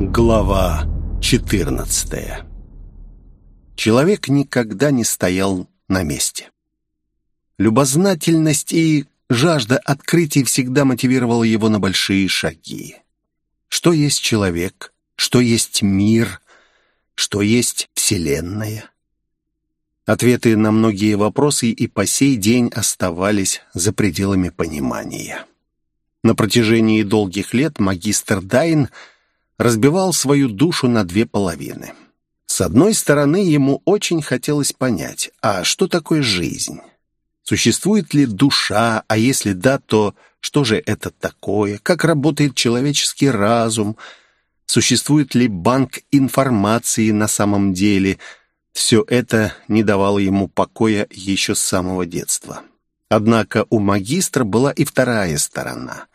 Глава 14 Человек никогда не стоял на месте. Любознательность и жажда открытий всегда мотивировала его на большие шаги. Что есть человек? Что есть мир? Что есть Вселенная? Ответы на многие вопросы и по сей день оставались за пределами понимания. На протяжении долгих лет магистр Дайн разбивал свою душу на две половины. С одной стороны, ему очень хотелось понять, а что такое жизнь? Существует ли душа, а если да, то что же это такое? Как работает человеческий разум? Существует ли банк информации на самом деле? Все это не давало ему покоя еще с самого детства. Однако у магистра была и вторая сторона.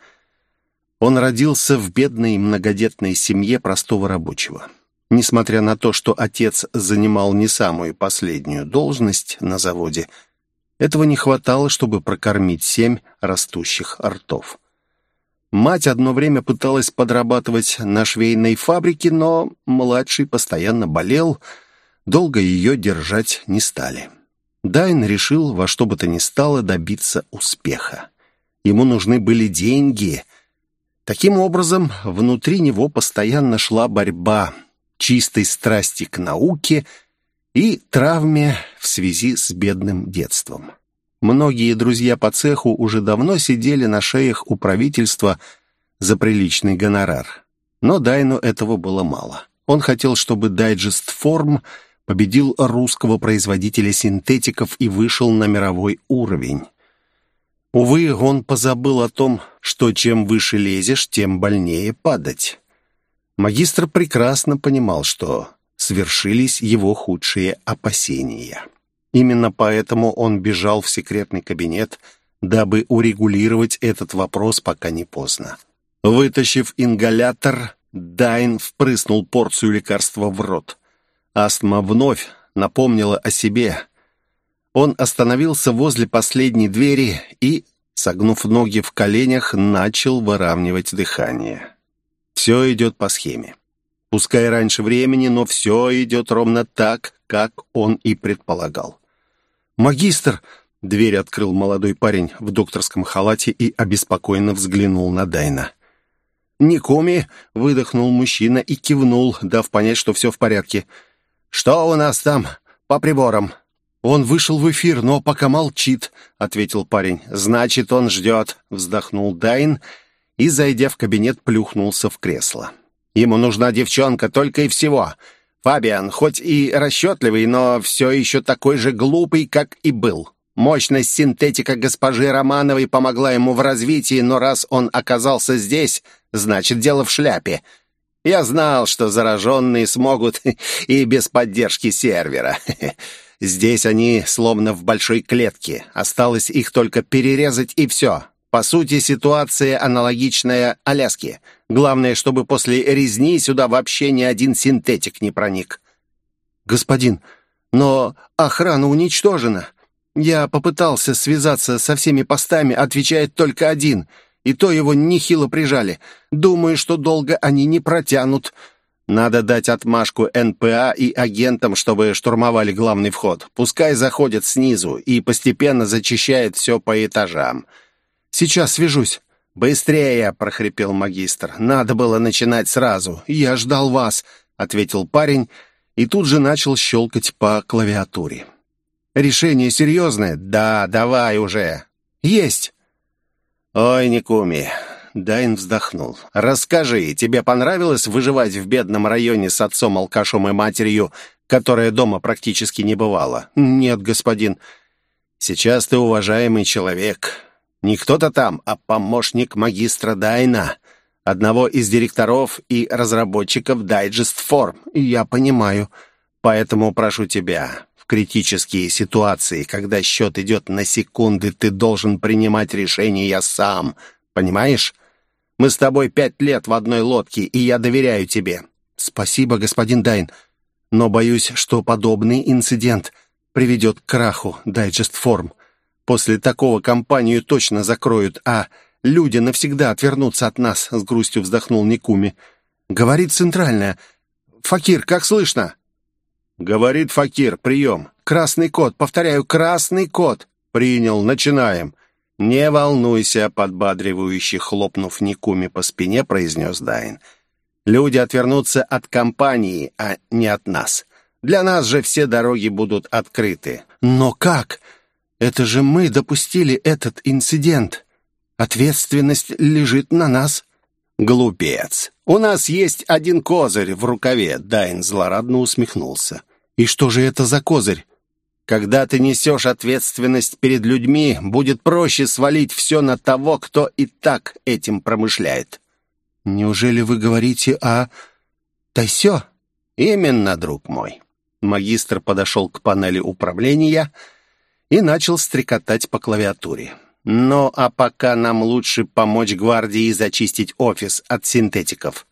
Он родился в бедной многодетной семье простого рабочего. Несмотря на то, что отец занимал не самую последнюю должность на заводе, этого не хватало, чтобы прокормить семь растущих ртов. Мать одно время пыталась подрабатывать на швейной фабрике, но младший постоянно болел, долго ее держать не стали. Дайн решил во что бы то ни стало добиться успеха. Ему нужны были деньги — Таким образом, внутри него постоянно шла борьба чистой страсти к науке и травме в связи с бедным детством. Многие друзья по цеху уже давно сидели на шеях у правительства за приличный гонорар. Но Дайну этого было мало. Он хотел, чтобы дайджест форм победил русского производителя синтетиков и вышел на мировой уровень. Увы, он позабыл о том, что чем выше лезешь, тем больнее падать. Магистр прекрасно понимал, что свершились его худшие опасения. Именно поэтому он бежал в секретный кабинет, дабы урегулировать этот вопрос, пока не поздно. Вытащив ингалятор, Дайн впрыснул порцию лекарства в рот. Астма вновь напомнила о себе – он остановился возле последней двери и, согнув ноги в коленях, начал выравнивать дыхание. Все идет по схеме. Пускай раньше времени, но все идет ровно так, как он и предполагал. «Магистр!» — дверь открыл молодой парень в докторском халате и обеспокоенно взглянул на Дайна. «Никоми!» — выдохнул мужчина и кивнул, дав понять, что все в порядке. «Что у нас там по приборам?» «Он вышел в эфир, но пока молчит», — ответил парень. «Значит, он ждет», — вздохнул Дайн и, зайдя в кабинет, плюхнулся в кресло. «Ему нужна девчонка только и всего. Фабиан, хоть и расчетливый, но все еще такой же глупый, как и был. Мощность синтетика госпожи Романовой помогла ему в развитии, но раз он оказался здесь, значит, дело в шляпе». Я знал, что зараженные смогут и без поддержки сервера. Здесь они словно в большой клетке. Осталось их только перерезать и все. По сути, ситуация аналогичная Аляске. Главное, чтобы после резни сюда вообще ни один синтетик не проник. «Господин, но охрана уничтожена. Я попытался связаться со всеми постами, отвечает только один, и то его нехило прижали. Думаю, что долго они не протянут». Надо дать отмашку НПА и агентам, чтобы штурмовали главный вход. Пускай заходят снизу и постепенно зачищает все по этажам. Сейчас свяжусь. «Быстрее!» — прохрипел магистр. «Надо было начинать сразу. Я ждал вас», — ответил парень и тут же начал щелкать по клавиатуре. «Решение серьезное?» «Да, давай уже!» «Есть!» «Ой, Никуми, Дайн вздохнул. «Расскажи, тебе понравилось выживать в бедном районе с отцом, алкашом и матерью, которая дома практически не бывала?» «Нет, господин». «Сейчас ты уважаемый человек. Не кто-то там, а помощник магистра Дайна, одного из директоров и разработчиков Digest Form. Я понимаю. Поэтому прошу тебя, в критические ситуации, когда счет идет на секунды, ты должен принимать решения сам. Понимаешь?» Мы с тобой пять лет в одной лодке, и я доверяю тебе». «Спасибо, господин Дайн, но боюсь, что подобный инцидент приведет к краху Digest Form. После такого компанию точно закроют, а люди навсегда отвернутся от нас», — с грустью вздохнул Никуми. «Говорит центральная. Факир, как слышно?» «Говорит Факир, прием. Красный код, повторяю, красный код. Принял, начинаем». «Не волнуйся», — подбадривающе хлопнув Никуми по спине, произнес Дайн. «Люди отвернутся от компании, а не от нас. Для нас же все дороги будут открыты». «Но как? Это же мы допустили этот инцидент. Ответственность лежит на нас». «Глупец! У нас есть один козырь в рукаве», — Дайн злорадно усмехнулся. «И что же это за козырь?» Когда ты несешь ответственность перед людьми, будет проще свалить все на того, кто и так этим промышляет. Неужели вы говорите о... Тайсё? Именно, друг мой. Магистр подошел к панели управления и начал стрекотать по клавиатуре. «Ну, а пока нам лучше помочь гвардии зачистить офис от синтетиков.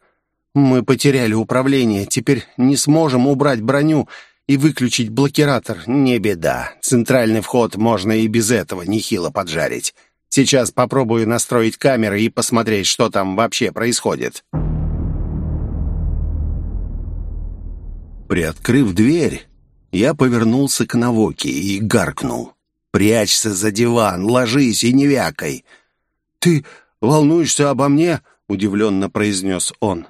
Мы потеряли управление, теперь не сможем убрать броню и выключить блокиратор не беда. Центральный вход можно и без этого нехило поджарить. Сейчас попробую настроить камеры и посмотреть, что там вообще происходит. Приоткрыв дверь, я повернулся к Навоке и гаркнул. «Прячься за диван, ложись и не вякай!» «Ты волнуешься обо мне?» — удивленно произнес он.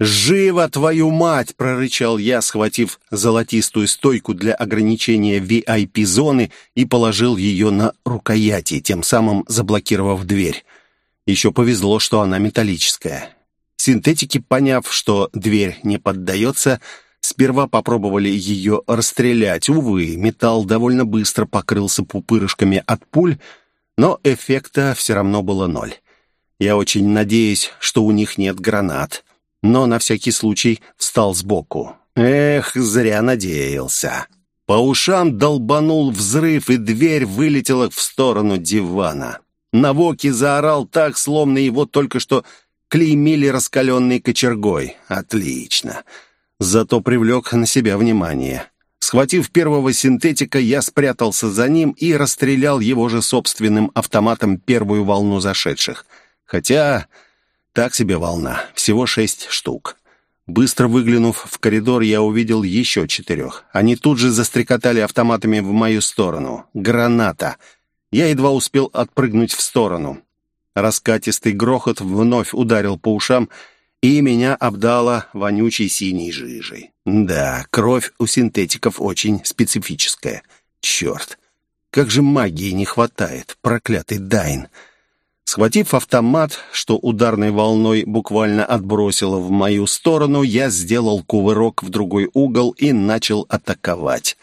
«Живо, твою мать!» — прорычал я, схватив золотистую стойку для ограничения VIP-зоны и положил ее на рукояти, тем самым заблокировав дверь. Еще повезло, что она металлическая. Синтетики, поняв, что дверь не поддается, сперва попробовали ее расстрелять. Увы, металл довольно быстро покрылся пупырышками от пуль, но эффекта все равно было ноль. Я очень надеюсь, что у них нет гранат но на всякий случай встал сбоку. Эх, зря надеялся. По ушам долбанул взрыв, и дверь вылетела в сторону дивана. Навоки заорал так, словно его только что клеймили раскаленной кочергой. Отлично. Зато привлек на себя внимание. Схватив первого синтетика, я спрятался за ним и расстрелял его же собственным автоматом первую волну зашедших. Хотя так себе волна, всего шесть штук. Быстро выглянув в коридор, я увидел еще четырех. Они тут же застрекотали автоматами в мою сторону. Граната! Я едва успел отпрыгнуть в сторону. Раскатистый грохот вновь ударил по ушам, и меня обдало вонючей синей жижей. Да, кровь у синтетиков очень специфическая. Черт! Как же магии не хватает, проклятый Дайн! Схватив автомат, что ударной волной буквально отбросило в мою сторону, я сделал кувырок в другой угол и начал атаковать.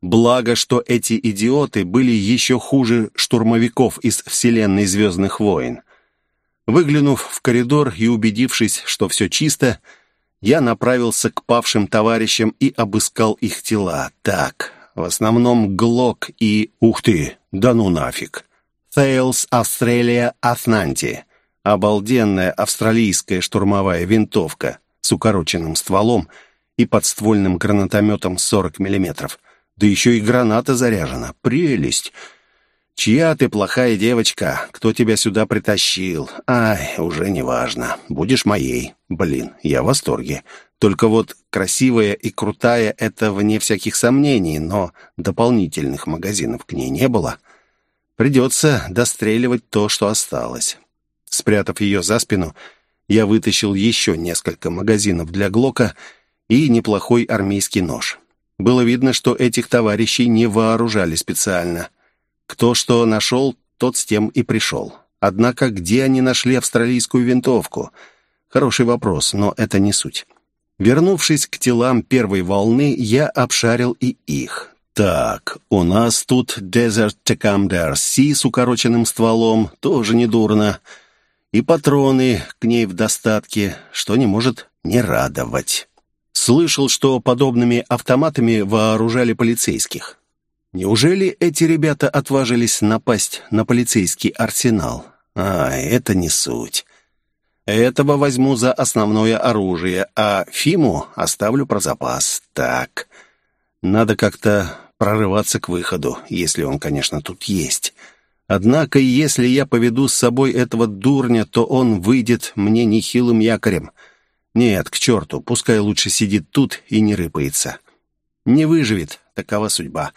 Благо, что эти идиоты были еще хуже штурмовиков из вселенной «Звездных войн». Выглянув в коридор и убедившись, что все чисто, я направился к павшим товарищам и обыскал их тела. Так, в основном Глок и... Ух ты, да ну нафиг. Sales Australia Athnanti. Обалденная австралийская штурмовая винтовка с укороченным стволом и подствольным гранатометом 40 мм. Да еще и граната заряжена. Прелесть! «Чья ты плохая девочка? Кто тебя сюда притащил? Ай, уже не важно. Будешь моей. Блин, я в восторге. Только вот красивая и крутая — это вне всяких сомнений, но дополнительных магазинов к ней не было. Придется достреливать то, что осталось. Спрятав ее за спину, я вытащил еще несколько магазинов для Глока и неплохой армейский нож. Было видно, что этих товарищей не вооружали специально. Кто что нашел, тот с тем и пришел. Однако где они нашли австралийскую винтовку? Хороший вопрос, но это не суть. Вернувшись к телам первой волны, я обшарил и их. Так, у нас тут Desert Tecumder Си с укороченным стволом, тоже недурно. И патроны к ней в достатке, что не может не радовать. Слышал, что подобными автоматами вооружали полицейских. Неужели эти ребята отважились напасть на полицейский арсенал? А, это не суть. Этого возьму за основное оружие, а Фиму оставлю про запас. Так, надо как-то прорываться к выходу, если он, конечно, тут есть. Однако, если я поведу с собой этого дурня, то он выйдет мне нехилым якорем. Нет, к черту, пускай лучше сидит тут и не рыпается. Не выживет, такова судьба.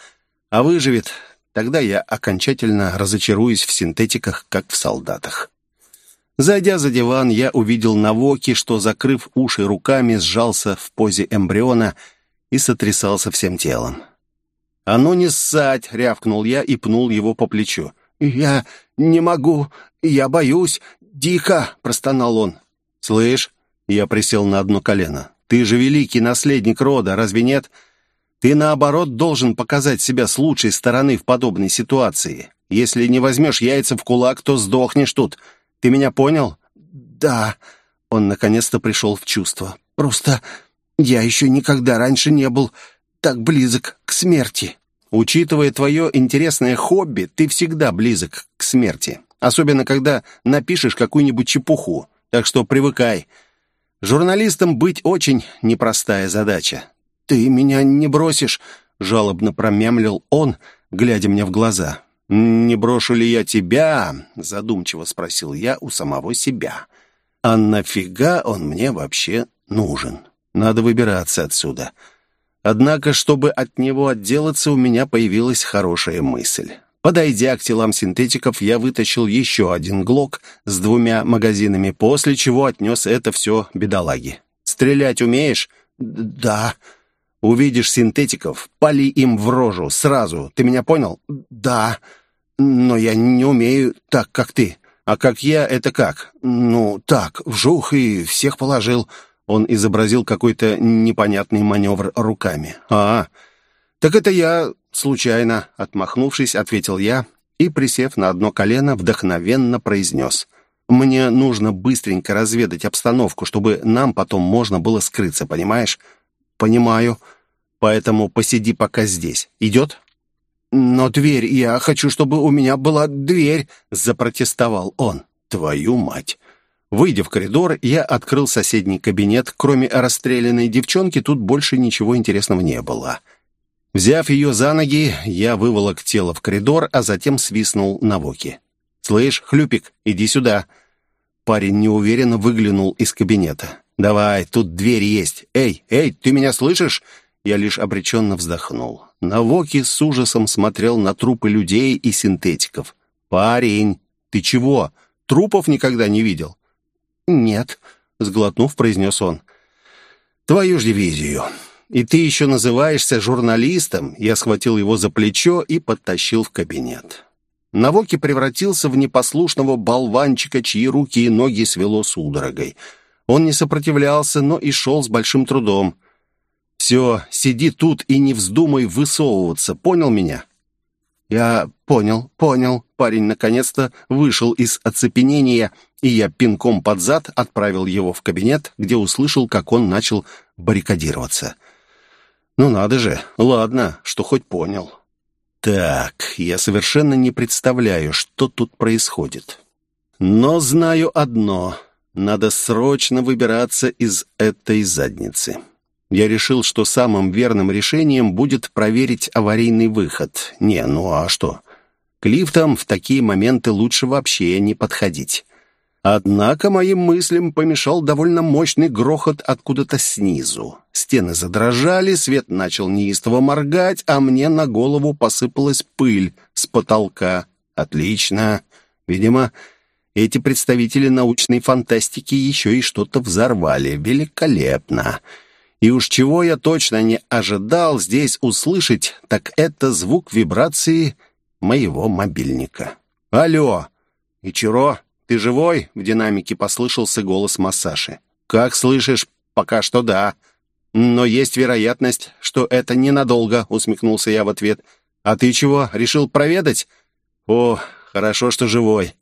А выживет, тогда я окончательно разочаруюсь в синтетиках, как в солдатах. Зайдя за диван, я увидел Навоки, что, закрыв уши руками, сжался в позе эмбриона и сотрясался всем телом. «А ну не ссать!» — рявкнул я и пнул его по плечу. «Я не могу, я боюсь, дико!» — простонал он. «Слышь, я присел на одно колено. «Ты же великий наследник рода, разве нет? Ты, наоборот, должен показать себя с лучшей стороны в подобной ситуации. Если не возьмешь яйца в кулак, то сдохнешь тут. Ты меня понял?» «Да». Он наконец-то пришел в чувство. «Просто я еще никогда раньше не был так близок к смерти». «Учитывая твое интересное хобби, ты всегда близок к смерти. Особенно, когда напишешь какую-нибудь чепуху. Так что привыкай». Журналистам быть очень непростая задача. «Ты меня не бросишь», — жалобно промямлил он, глядя мне в глаза. «Не брошу ли я тебя?» — задумчиво спросил я у самого себя. «А нафига он мне вообще нужен? Надо выбираться отсюда». Однако, чтобы от него отделаться, у меня появилась хорошая мысль. Подойдя к телам синтетиков, я вытащил еще один глок с двумя магазинами, после чего отнес это все бедолаге. «Стрелять умеешь?» «Да». «Увидишь синтетиков, пали им в рожу, сразу. Ты меня понял?» «Да, но я не умею так, как ты». «А как я, это как?» «Ну, так, вжух и всех положил». Он изобразил какой-то непонятный маневр руками. «А, так это я «Случайно», — отмахнувшись, ответил я и, присев на одно колено, вдохновенно произнес. «Мне нужно быстренько разведать обстановку, чтобы нам потом можно было скрыться, понимаешь?» «Понимаю. Поэтому посиди пока здесь. Идет?» «Но дверь, я хочу, чтобы у меня была дверь», — запротестовал он. «Твою мать!» Выйдя в коридор, я открыл соседний кабинет. Кроме расстрелянной девчонки, тут больше ничего интересного не было. Взяв ее за ноги, я выволок тело в коридор, а затем свистнул на Воки. «Слышь, Хлюпик, иди сюда!» Парень неуверенно выглянул из кабинета. «Давай, тут дверь есть. Эй, эй, ты меня слышишь?» Я лишь обреченно вздохнул. Навоки с ужасом смотрел на трупы людей и синтетиков. «Парень, ты чего? Трупов никогда не видел?» «Нет», — сглотнув, произнес он. «Твою ж дивизию. И ты еще называешься журналистом?» Я схватил его за плечо и подтащил в кабинет. Навоки превратился в непослушного болванчика, чьи руки и ноги свело судорогой. Он не сопротивлялся, но и шел с большим трудом. «Все, сиди тут и не вздумай высовываться, понял меня?» «Я понял, понял». Парень наконец-то вышел из оцепенения, и я пинком под зад отправил его в кабинет, где услышал, как он начал баррикадироваться. Ну надо же, ладно, что хоть понял. Так, я совершенно не представляю, что тут происходит. Но знаю одно. Надо срочно выбираться из этой задницы. Я решил, что самым верным решением будет проверить аварийный выход. Не, ну а что? К лифтам в такие моменты лучше вообще не подходить. Однако моим мыслям помешал довольно мощный грохот откуда-то снизу. Стены задрожали, свет начал неистово моргать, а мне на голову посыпалась пыль с потолка. Отлично. Видимо, эти представители научной фантастики еще и что-то взорвали. Великолепно. И уж чего я точно не ожидал здесь услышать, так это звук вибрации моего мобильника. «Алло! Ичиро, ты живой?» — в динамике послышался голос Массаши. «Как слышишь? Пока что да. Но есть вероятность, что это ненадолго», — усмехнулся я в ответ. «А ты чего, решил проведать?» «О, хорошо, что живой.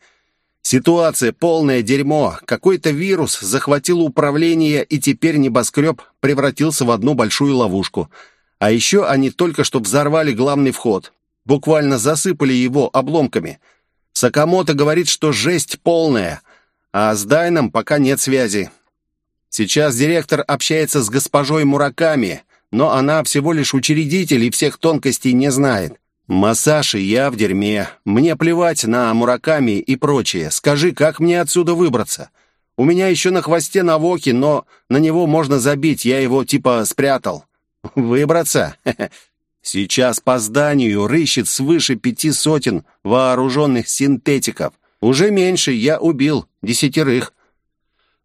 Ситуация полное дерьмо. Какой-то вирус захватил управление, и теперь небоскреб превратился в одну большую ловушку. А еще они только что взорвали главный вход. Буквально засыпали его обломками. Сакамото говорит, что жесть полная, а с Дайном пока нет связи. Сейчас директор общается с госпожой Мураками, но она всего лишь учредитель и всех тонкостей не знает. Масаши, я в дерьме. Мне плевать на Мураками и прочее. Скажи, как мне отсюда выбраться? У меня еще на хвосте навоки, но на него можно забить, я его типа спрятал. Выбраться? Сейчас по зданию рыщет свыше пяти сотен вооруженных синтетиков. Уже меньше, я убил десятерых.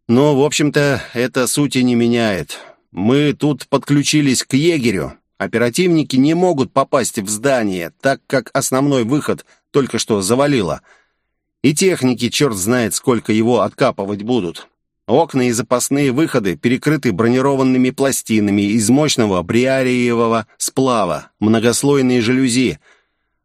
Но, в общем-то, это сути не меняет. Мы тут подключились к егерю. Оперативники не могут попасть в здание, так как основной выход только что завалило. И техники, черт знает, сколько его откапывать будут. Окна и запасные выходы перекрыты бронированными пластинами из мощного бриариевого сплава, многослойные жалюзи.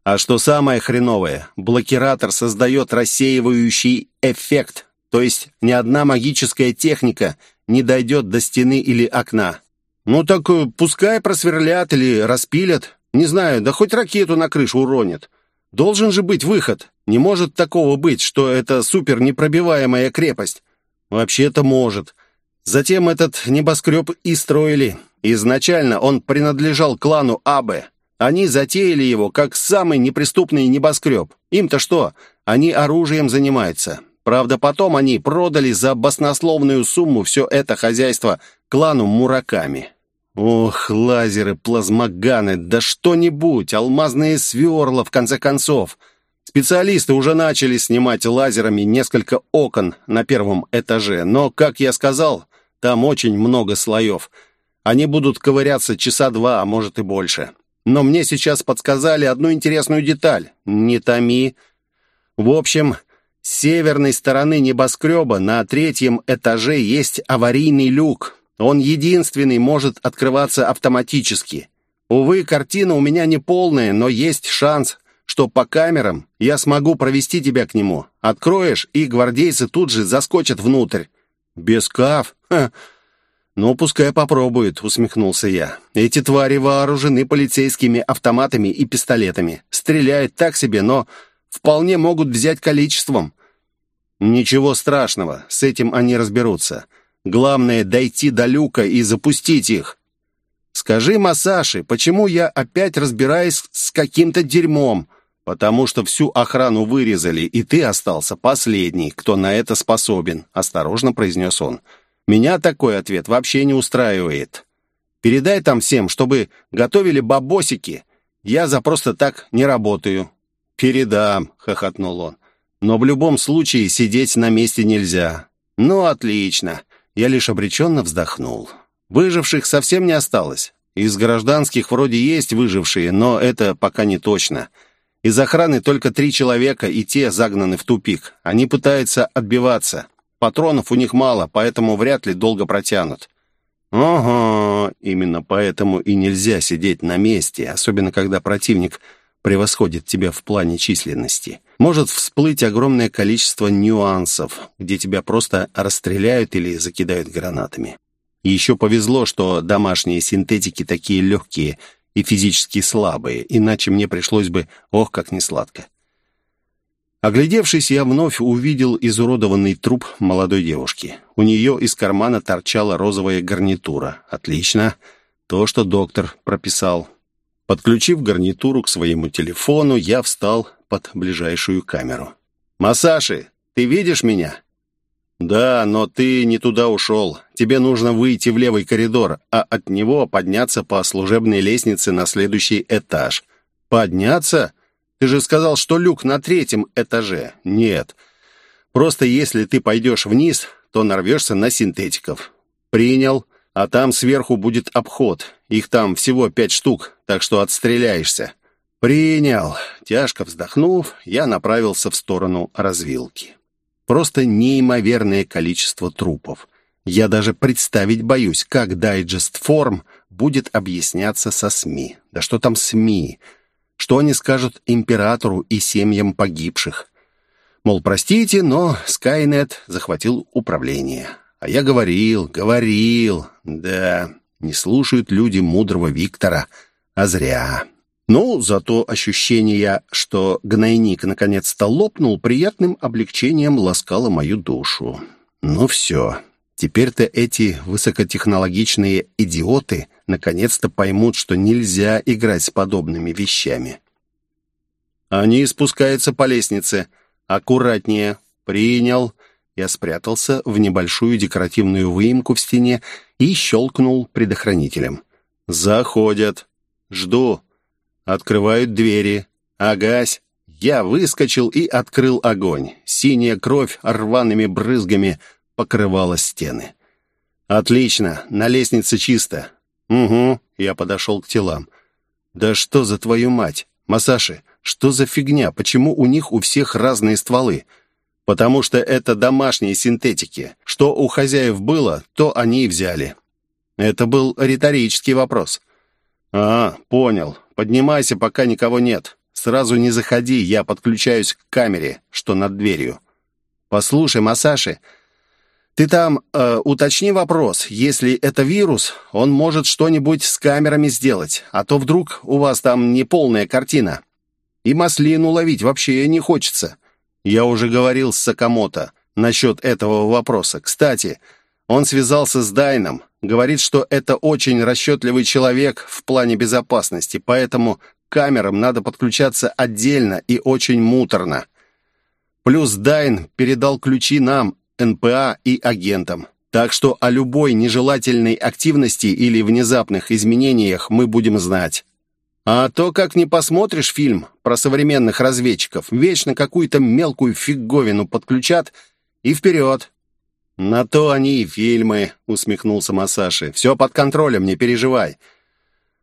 А что самое хреновое, блокиратор создает рассеивающий эффект, то есть ни одна магическая техника не дойдет до стены или окна. Ну так э, пускай просверлят или распилят. Не знаю, да хоть ракету на крышу уронят. Должен же быть выход. Не может такого быть, что это супернепробиваемая крепость. Вообще-то может. Затем этот небоскреб и строили. Изначально он принадлежал клану Абе. Они затеяли его как самый неприступный небоскреб. Им-то что? Они оружием занимаются. Правда, потом они продали за баснословную сумму все это хозяйство клану Мураками. Ох, лазеры, плазмоганы, да что-нибудь, алмазные сверла, в конце концов. Специалисты уже начали снимать лазерами несколько окон на первом этаже, но, как я сказал, там очень много слоев. Они будут ковыряться часа два, а может и больше. Но мне сейчас подсказали одну интересную деталь. Не томи. В общем, с северной стороны небоскреба на третьем этаже есть аварийный люк. Он единственный может открываться автоматически. Увы, картина у меня не полная, но есть шанс, что по камерам я смогу провести тебя к нему. Откроешь, и гвардейцы тут же заскочат внутрь. Без кав? Ха. Ну, пускай попробуют, усмехнулся я. Эти твари вооружены полицейскими автоматами и пистолетами. Стреляют так себе, но вполне могут взять количеством. Ничего страшного, с этим они разберутся. Главное — дойти до люка и запустить их. Скажи Масаши, почему я опять разбираюсь с каким-то дерьмом? «Потому что всю охрану вырезали, и ты остался последний, кто на это способен», — осторожно произнес он. «Меня такой ответ вообще не устраивает. Передай там всем, чтобы готовили бабосики. Я за просто так не работаю». «Передам», — хохотнул он. «Но в любом случае сидеть на месте нельзя». «Ну, отлично». Я лишь обреченно вздохнул. Выживших совсем не осталось. Из гражданских вроде есть выжившие, но это пока не точно. Из охраны только три человека, и те загнаны в тупик. Они пытаются отбиваться. Патронов у них мало, поэтому вряд ли долго протянут. Ого, именно поэтому и нельзя сидеть на месте, особенно когда противник превосходит тебя в плане численности. Может всплыть огромное количество нюансов, где тебя просто расстреляют или закидают гранатами. Еще повезло, что домашние синтетики такие легкие – и физически слабые, иначе мне пришлось бы, ох, как несладко. Оглядевшись, я вновь увидел изуродованный труп молодой девушки. У нее из кармана торчала розовая гарнитура. Отлично. То, что доктор прописал. Подключив гарнитуру к своему телефону, я встал под ближайшую камеру. «Масаши, ты видишь меня?» «Да, но ты не туда ушел. Тебе нужно выйти в левый коридор, а от него подняться по служебной лестнице на следующий этаж». «Подняться? Ты же сказал, что люк на третьем этаже». «Нет. Просто если ты пойдешь вниз, то нарвешься на синтетиков». «Принял. А там сверху будет обход. Их там всего пять штук, так что отстреляешься». «Принял». Тяжко вздохнув, я направился в сторону развилки. Просто неимоверное количество трупов. Я даже представить боюсь, как дайджест форм будет объясняться со СМИ. Да что там СМИ? Что они скажут императору и семьям погибших? Мол, простите, но Скайнет захватил управление. А я говорил, говорил. Да, не слушают люди мудрого Виктора. А зря. Ну, зато ощущение, что гнойник наконец-то лопнул, приятным облегчением ласкало мою душу. Ну все, теперь-то эти высокотехнологичные идиоты наконец-то поймут, что нельзя играть с подобными вещами. Они спускаются по лестнице. Аккуратнее. Принял. Я спрятался в небольшую декоративную выемку в стене и щелкнул предохранителем. «Заходят. Жду. Открывают двери. Агась». Я выскочил и открыл огонь. Синяя кровь рваными брызгами покрывала стены. «Отлично, на лестнице чисто». «Угу», — я подошел к телам. «Да что за твою мать? Масаши, что за фигня? Почему у них у всех разные стволы?» «Потому что это домашние синтетики. Что у хозяев было, то они и взяли». Это был риторический вопрос. «А, понял. Поднимайся, пока никого нет. Сразу не заходи, я подключаюсь к камере, что над дверью». «Послушай, Масаши, ты там э, уточни вопрос. Если это вирус, он может что-нибудь с камерами сделать, а то вдруг у вас там не полная картина. И маслину ловить вообще не хочется. Я уже говорил с Сакамото насчет этого вопроса. Кстати, он связался с Дайном, говорит, что это очень расчетливый человек в плане безопасности, поэтому к камерам надо подключаться отдельно и очень муторно. Плюс Дайн передал ключи нам, НПА и агентам. Так что о любой нежелательной активности или внезапных изменениях мы будем знать. А то, как не посмотришь фильм про современных разведчиков, вечно какую-то мелкую фиговину подключат и вперед. «На то они и фильмы», — усмехнулся Масаши. «Все под контролем, не переживай».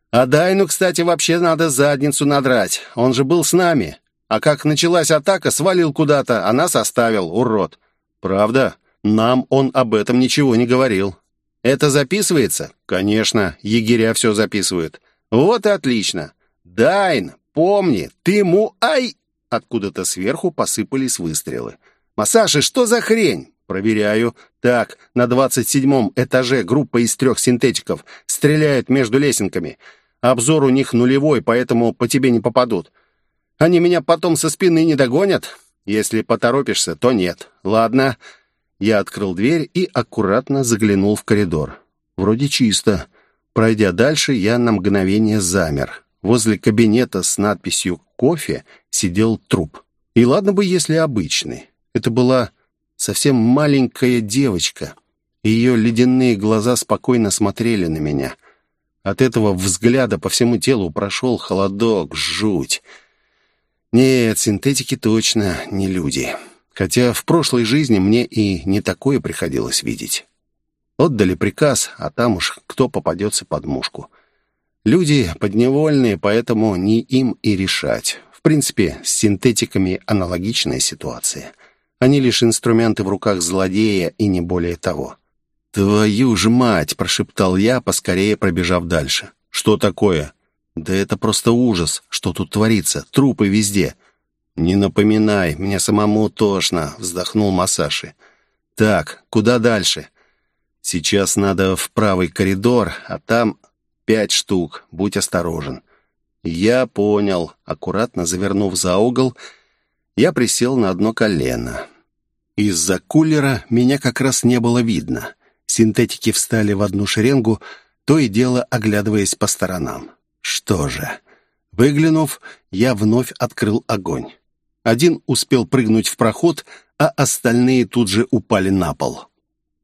«А Дайну, кстати, вообще надо задницу надрать. Он же был с нами. А как началась атака, свалил куда-то, а нас оставил, урод». «Правда? Нам он об этом ничего не говорил». «Это записывается?» «Конечно, егеря все записывают». «Вот и отлично. Дайн, помни, ты ему... Ай!» Откуда-то сверху посыпались выстрелы. «Масаши, что за хрень?» «Проверяю. Так, на двадцать седьмом этаже группа из трех синтетиков. Стреляет между лесенками. Обзор у них нулевой, поэтому по тебе не попадут. Они меня потом со спины не догонят?» Если поторопишься, то нет. Ладно. Я открыл дверь и аккуратно заглянул в коридор. Вроде чисто. Пройдя дальше, я на мгновение замер. Возле кабинета с надписью «Кофе» сидел труп. И ладно бы, если обычный. Это была совсем маленькая девочка. Ее ледяные глаза спокойно смотрели на меня. От этого взгляда по всему телу прошел холодок, жуть. Нет, синтетики точно не люди. Хотя в прошлой жизни мне и не такое приходилось видеть. Отдали приказ, а там уж кто попадется под мушку. Люди подневольные, поэтому не им и решать. В принципе, с синтетиками аналогичная ситуация. Они лишь инструменты в руках злодея и не более того. «Твою ж мать!» — прошептал я, поскорее пробежав дальше. «Что такое?» Да это просто ужас, что тут творится. Трупы везде. Не напоминай, мне самому тошно, вздохнул Масаши. Так, куда дальше? Сейчас надо в правый коридор, а там пять штук. Будь осторожен. Я понял. Аккуратно завернув за угол, я присел на одно колено. Из-за кулера меня как раз не было видно. Синтетики встали в одну шеренгу, то и дело оглядываясь по сторонам. Что же? Выглянув, я вновь открыл огонь. Один успел прыгнуть в проход, а остальные тут же упали на пол.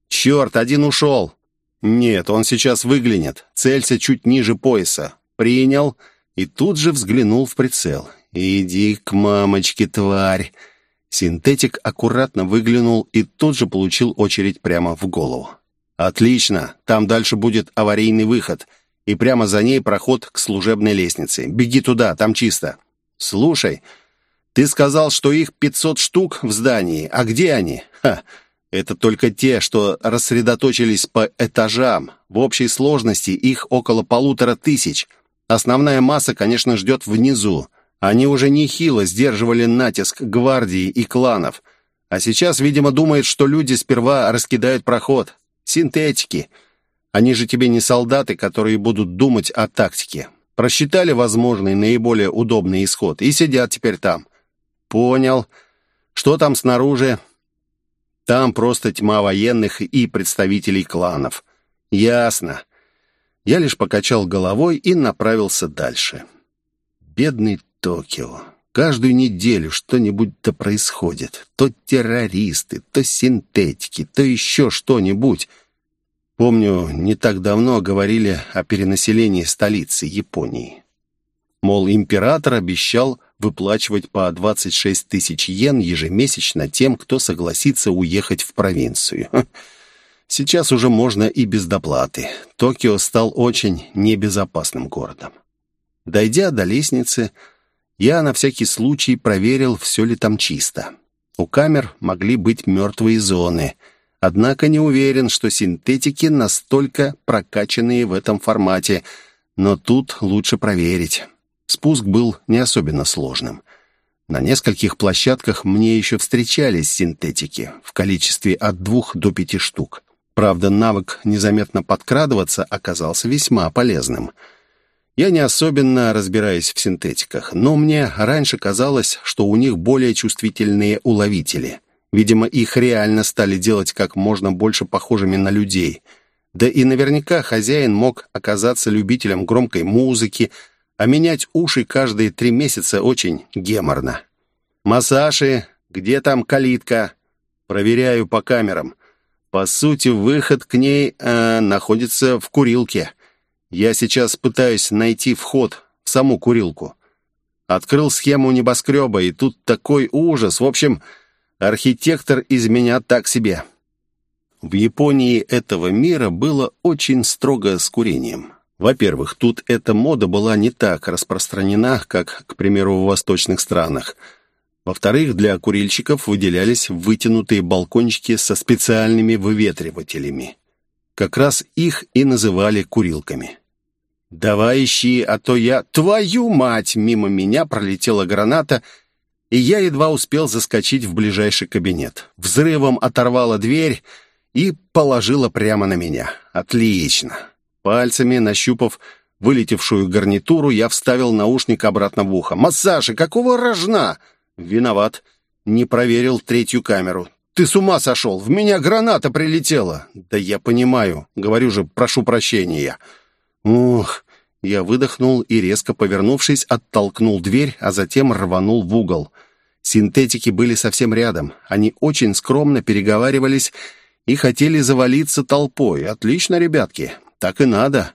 «Черт, один ушел!» «Нет, он сейчас выглянет. Целься чуть ниже пояса. Принял» и тут же взглянул в прицел. «Иди к мамочке, тварь!» Синтетик аккуратно выглянул и тут же получил очередь прямо в голову. «Отлично, там дальше будет аварийный выход и прямо за ней проход к служебной лестнице. Беги туда, там чисто. Слушай, ты сказал, что их 500 штук в здании. А где они? Ха, это только те, что рассредоточились по этажам. В общей сложности их около полутора тысяч. Основная масса, конечно, ждет внизу. Они уже нехило сдерживали натиск гвардии и кланов. А сейчас, видимо, думают, что люди сперва раскидают проход. Синтетики — они же тебе не солдаты, которые будут думать о тактике. Просчитали возможный наиболее удобный исход и сидят теперь там. Понял. Что там снаружи? Там просто тьма военных и представителей кланов. Ясно. Я лишь покачал головой и направился дальше. Бедный Токио. Каждую неделю что-нибудь да происходит. То террористы, то синтетики, то еще что-нибудь. Помню, не так давно говорили о перенаселении столицы Японии. Мол, император обещал выплачивать по 26 тысяч йен ежемесячно тем, кто согласится уехать в провинцию. Сейчас уже можно и без доплаты. Токио стал очень небезопасным городом. Дойдя до лестницы, я на всякий случай проверил, все ли там чисто. У камер могли быть мертвые зоны, однако не уверен, что синтетики настолько прокачанные в этом формате, но тут лучше проверить. Спуск был не особенно сложным. На нескольких площадках мне еще встречались синтетики в количестве от двух до пяти штук. Правда, навык незаметно подкрадываться оказался весьма полезным — я не особенно разбираюсь в синтетиках, но мне раньше казалось, что у них более чувствительные уловители. Видимо, их реально стали делать как можно больше похожими на людей. Да и наверняка хозяин мог оказаться любителем громкой музыки, а менять уши каждые три месяца очень геморно. «Масаши, где там калитка?» «Проверяю по камерам. По сути, выход к ней э, находится в курилке». Я сейчас пытаюсь найти вход в саму курилку. Открыл схему небоскреба, и тут такой ужас. В общем, архитектор из меня так себе. В Японии этого мира было очень строго с курением. Во-первых, тут эта мода была не так распространена, как, к примеру, в восточных странах. Во-вторых, для курильщиков выделялись вытянутые балкончики со специальными выветривателями. Как раз их и называли курилками. «Давай ищи, а то я...» «Твою мать!» Мимо меня пролетела граната, и я едва успел заскочить в ближайший кабинет. Взрывом оторвала дверь и положила прямо на меня. «Отлично!» Пальцами, нащупав вылетевшую гарнитуру, я вставил наушник обратно в ухо. «Массажи, какого рожна?» «Виноват. Не проверил третью камеру. Ты с ума сошел? В меня граната прилетела!» «Да я понимаю. Говорю же, прошу прощения». «Ух!» Я выдохнул и, резко повернувшись, оттолкнул дверь, а затем рванул в угол. Синтетики были совсем рядом. Они очень скромно переговаривались и хотели завалиться толпой. «Отлично, ребятки. Так и надо».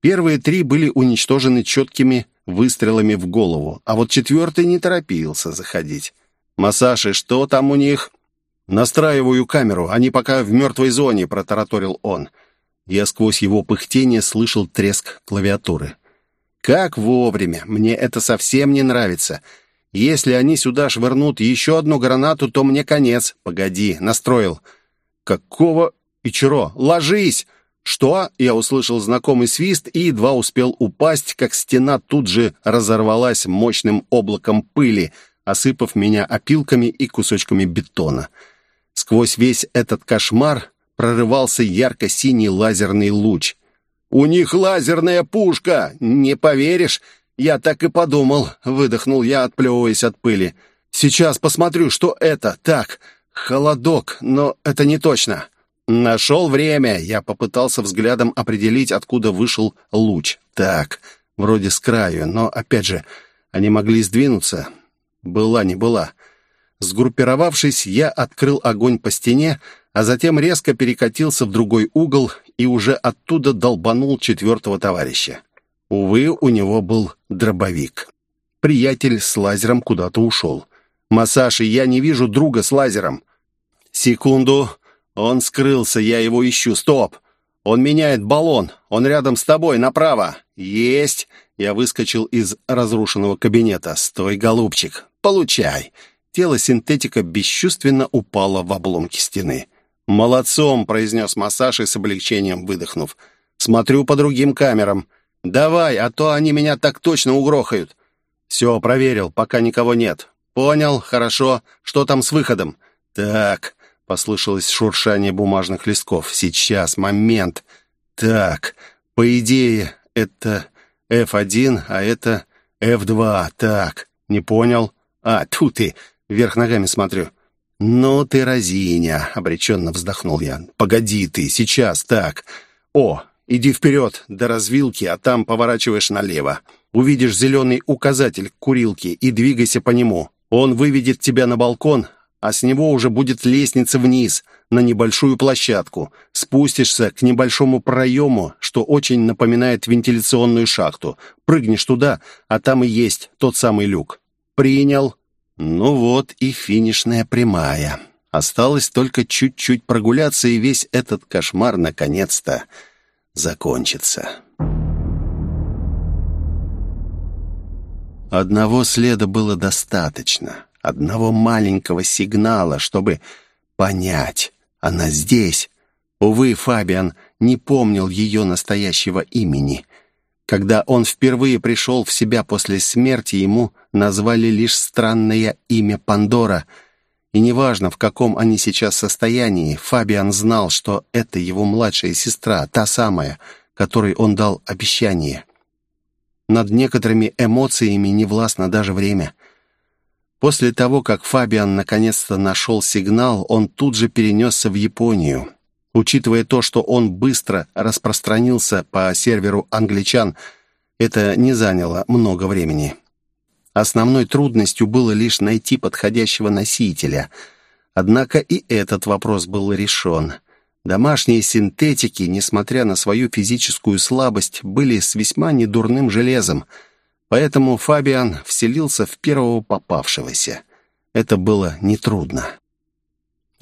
Первые три были уничтожены четкими выстрелами в голову, а вот четвертый не торопился заходить. «Массаши, что там у них?» «Настраиваю камеру, они пока в мертвой зоне», — протараторил он. Я сквозь его пыхтение слышал треск клавиатуры. «Как вовремя! Мне это совсем не нравится. Если они сюда швырнут еще одну гранату, то мне конец. Погоди, настроил». «Какого? Ичиро, ложись!» «Что?» — я услышал знакомый свист и едва успел упасть, как стена тут же разорвалась мощным облаком пыли, осыпав меня опилками и кусочками бетона. Сквозь весь этот кошмар прорывался ярко-синий лазерный луч. «У них лазерная пушка! Не поверишь!» «Я так и подумал», — выдохнул я, отплевываясь от пыли. «Сейчас посмотрю, что это. Так, холодок, но это не точно». «Нашел время!» Я попытался взглядом определить, откуда вышел луч. «Так, вроде с краю, но, опять же, они могли сдвинуться. Была не была». Сгруппировавшись, я открыл огонь по стене, а затем резко перекатился в другой угол и уже оттуда долбанул четвертого товарища. Увы, у него был дробовик. Приятель с лазером куда-то ушел. «Массаши, я не вижу друга с лазером». «Секунду. Он скрылся, я его ищу. Стоп! Он меняет баллон. Он рядом с тобой, направо. Есть!» Я выскочил из разрушенного кабинета. «Стой, голубчик. Получай!» Тело синтетика бесчувственно упало в обломки стены. «Молодцом!» — произнес Масаши с облегчением выдохнув. «Смотрю по другим камерам. Давай, а то они меня так точно угрохают». «Все, проверил, пока никого нет». «Понял, хорошо. Что там с выходом?» «Так», — послышалось шуршание бумажных листков. «Сейчас, момент. Так, по идее, это F1, а это F2. Так, не понял. А, тут ты, вверх ногами смотрю». «Ну ты разиня!» — обреченно вздохнул я. «Погоди ты, сейчас, так. О, Иди вперед до развилки, а там поворачиваешь налево. Увидишь зеленый указатель к курилке и двигайся по нему. Он выведет тебя на балкон, а с него уже будет лестница вниз, на небольшую площадку. Спустишься к небольшому проему, что очень напоминает вентиляционную шахту. Прыгнешь туда, а там и есть тот самый люк. Принял. Ну вот и финишная прямая. Осталось только чуть-чуть прогуляться, и весь этот кошмар наконец-то закончится. Одного следа было достаточно, одного маленького сигнала, чтобы понять, она здесь. Увы, Фабиан не помнил ее настоящего имени. Когда он впервые пришел в себя после смерти, ему назвали лишь странное имя Пандора — и неважно, в каком они сейчас состоянии, Фабиан знал, что это его младшая сестра, та самая, которой он дал обещание. Над некоторыми эмоциями не властно даже время. После того, как Фабиан наконец-то нашел сигнал, он тут же перенесся в Японию. Учитывая то, что он быстро распространился по серверу англичан, это не заняло много времени. Основной трудностью было лишь найти подходящего носителя. Однако и этот вопрос был решен. Домашние синтетики, несмотря на свою физическую слабость, были с весьма недурным железом, поэтому Фабиан вселился в первого попавшегося. Это было нетрудно.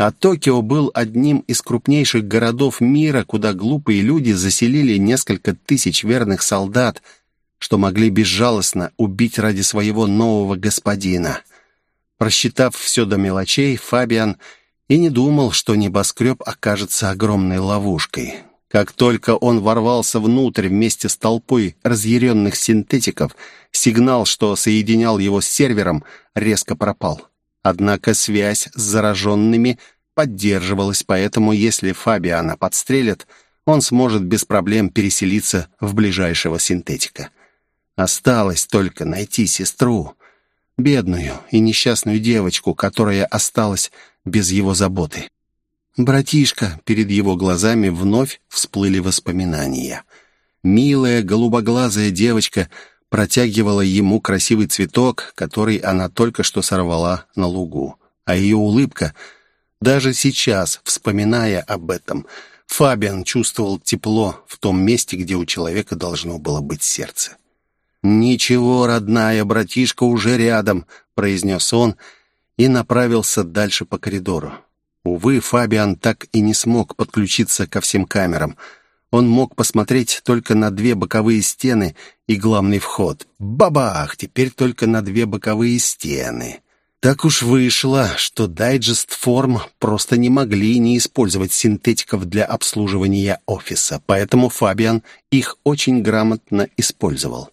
А Токио был одним из крупнейших городов мира, куда глупые люди заселили несколько тысяч верных солдат – что могли безжалостно убить ради своего нового господина. Просчитав все до мелочей, Фабиан и не думал, что небоскреб окажется огромной ловушкой. Как только он ворвался внутрь вместе с толпой разъяренных синтетиков, сигнал, что соединял его с сервером, резко пропал. Однако связь с зараженными поддерживалась, поэтому если Фабиана подстрелят, он сможет без проблем переселиться в ближайшего синтетика. Осталось только найти сестру, бедную и несчастную девочку, которая осталась без его заботы. «Братишка!» — перед его глазами вновь всплыли воспоминания. Милая голубоглазая девочка протягивала ему красивый цветок, который она только что сорвала на лугу. А ее улыбка, даже сейчас, вспоминая об этом, Фабиан чувствовал тепло в том месте, где у человека должно было быть сердце. «Ничего, родная, братишка уже рядом», — произнес он и направился дальше по коридору. Увы, Фабиан так и не смог подключиться ко всем камерам. Он мог посмотреть только на две боковые стены и главный вход. Бабах! Теперь только на две боковые стены. Так уж вышло, что дайджест форм просто не могли не использовать синтетиков для обслуживания офиса, поэтому Фабиан их очень грамотно использовал.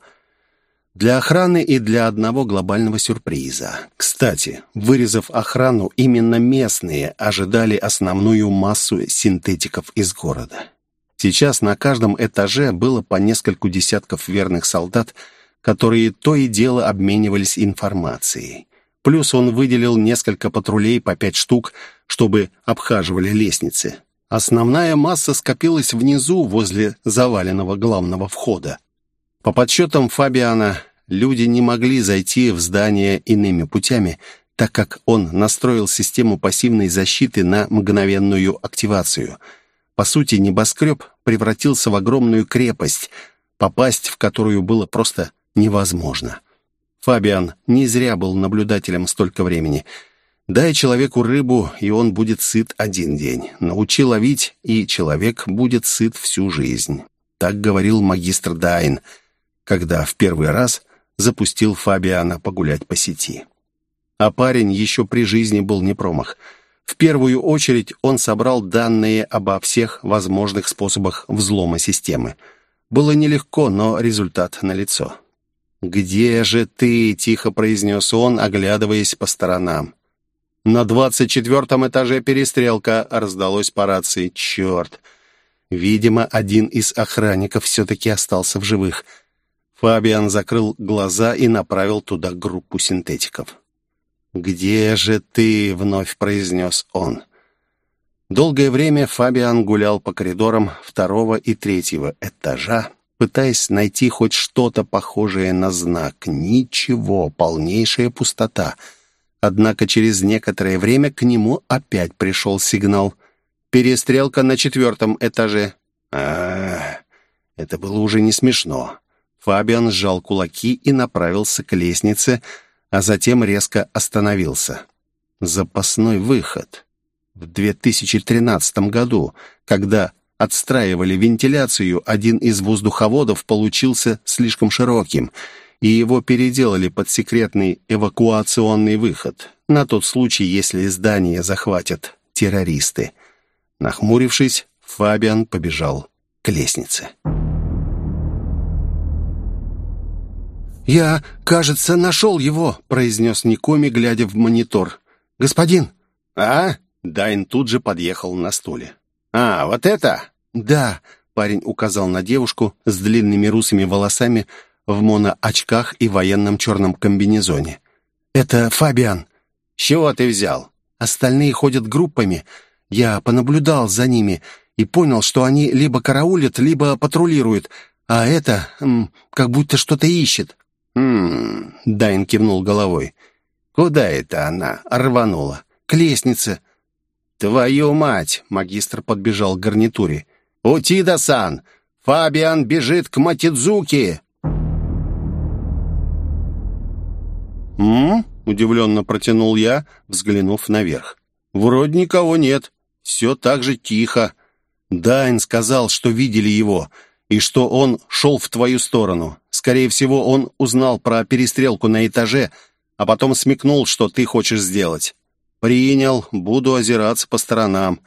Для охраны и для одного глобального сюрприза. Кстати, вырезав охрану, именно местные ожидали основную массу синтетиков из города. Сейчас на каждом этаже было по нескольку десятков верных солдат, которые то и дело обменивались информацией. Плюс он выделил несколько патрулей по пять штук, чтобы обхаживали лестницы. Основная масса скопилась внизу, возле заваленного главного входа. По подсчетам Фабиана, люди не могли зайти в здание иными путями, так как он настроил систему пассивной защиты на мгновенную активацию. По сути, небоскреб превратился в огромную крепость, попасть в которую было просто невозможно. Фабиан не зря был наблюдателем столько времени. Дай человеку рыбу, и он будет сыт один день. Научи ловить, и человек будет сыт всю жизнь. Так говорил магистр Дайн — когда в первый раз запустил Фабиана погулять по сети. А парень еще при жизни был не промах. В первую очередь он собрал данные обо всех возможных способах взлома системы. Было нелегко, но результат налицо. «Где же ты?» — тихо произнес он, оглядываясь по сторонам. «На двадцать четвертом этаже перестрелка», — раздалось по рации. «Черт!» Видимо, один из охранников все-таки остался в живых — Фабиан закрыл глаза и направил туда группу синтетиков. «Где же ты?» — вновь произнес он. Долгое время Фабиан гулял по коридорам второго и третьего этажа, пытаясь найти хоть что-то похожее на знак. Ничего, полнейшая пустота. Однако через некоторое время к нему опять пришел сигнал. «Перестрелка на четвертом этаже». А, -а, а Это было уже не смешно. Фабиан сжал кулаки и направился к лестнице, а затем резко остановился. Запасной выход. В 2013 году, когда отстраивали вентиляцию, один из воздуховодов получился слишком широким, и его переделали под секретный эвакуационный выход, на тот случай, если здание захватят террористы. Нахмурившись, Фабиан побежал к лестнице. «Я, кажется, нашел его», — произнес Никоми, глядя в монитор. «Господин!» «А?» — Дайн тут же подъехал на стуле. «А, вот это?» «Да», — парень указал на девушку с длинными русыми волосами в моноочках и военном черном комбинезоне. «Это Фабиан». «С чего ты взял?» «Остальные ходят группами. Я понаблюдал за ними и понял, что они либо караулят, либо патрулируют, а это как будто что-то ищет». «Хм...» — Дайн кивнул головой. «Куда это она рванула?» «К лестнице». «Твою мать!» — магистр подбежал к гарнитуре. «Утида-сан! Фабиан бежит к Матидзуки!» -м удивленно протянул я, взглянув наверх. «Вроде никого нет. Все так же тихо. Дайн сказал, что видели его, и что он шел в твою сторону. Скорее всего, он узнал про перестрелку на этаже, а потом смекнул, что ты хочешь сделать. Принял, буду озираться по сторонам.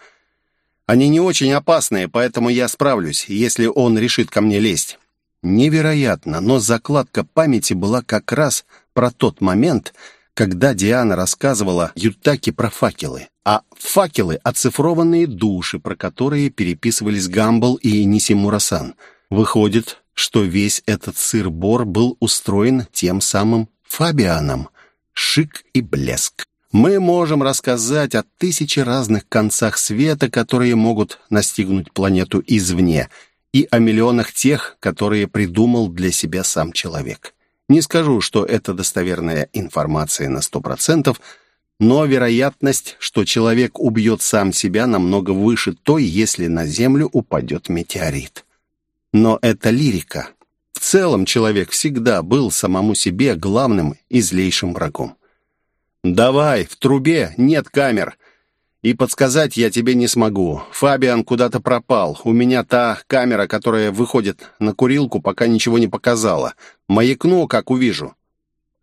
Они не очень опасные, поэтому я справлюсь, если он решит ко мне лезть. Невероятно, но закладка памяти была как раз про тот момент, когда Диана рассказывала Ютаке про факелы. А факелы — оцифрованные души, про которые переписывались Гамбл и Нисимурасан. Выходит, что весь этот сыр-бор был устроен тем самым Фабианом. Шик и блеск. Мы можем рассказать о тысяче разных концах света, которые могут настигнуть планету извне, и о миллионах тех, которые придумал для себя сам человек. Не скажу, что это достоверная информация на сто процентов, но вероятность, что человек убьет сам себя, намного выше той, если на Землю упадет метеорит. Но это лирика. В целом человек всегда был самому себе главным и злейшим врагом. «Давай, в трубе нет камер. И подсказать я тебе не смогу. Фабиан куда-то пропал. У меня та камера, которая выходит на курилку, пока ничего не показала. Маякну, как увижу».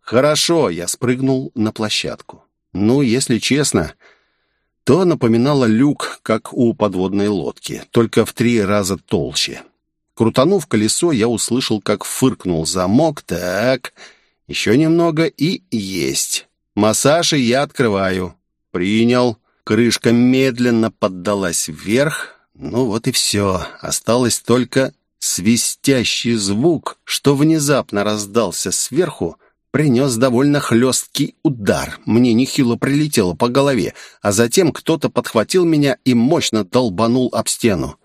«Хорошо», — я спрыгнул на площадку. Ну, если честно, то напоминало люк, как у подводной лодки, только в три раза толще. Крутанув колесо, я услышал, как фыркнул замок. Так, еще немного и есть. Массаж и я открываю. Принял. Крышка медленно поддалась вверх. Ну вот и все. Осталось только свистящий звук, что внезапно раздался сверху, принес довольно хлесткий удар. Мне нехило прилетело по голове, а затем кто-то подхватил меня и мощно долбанул об стену.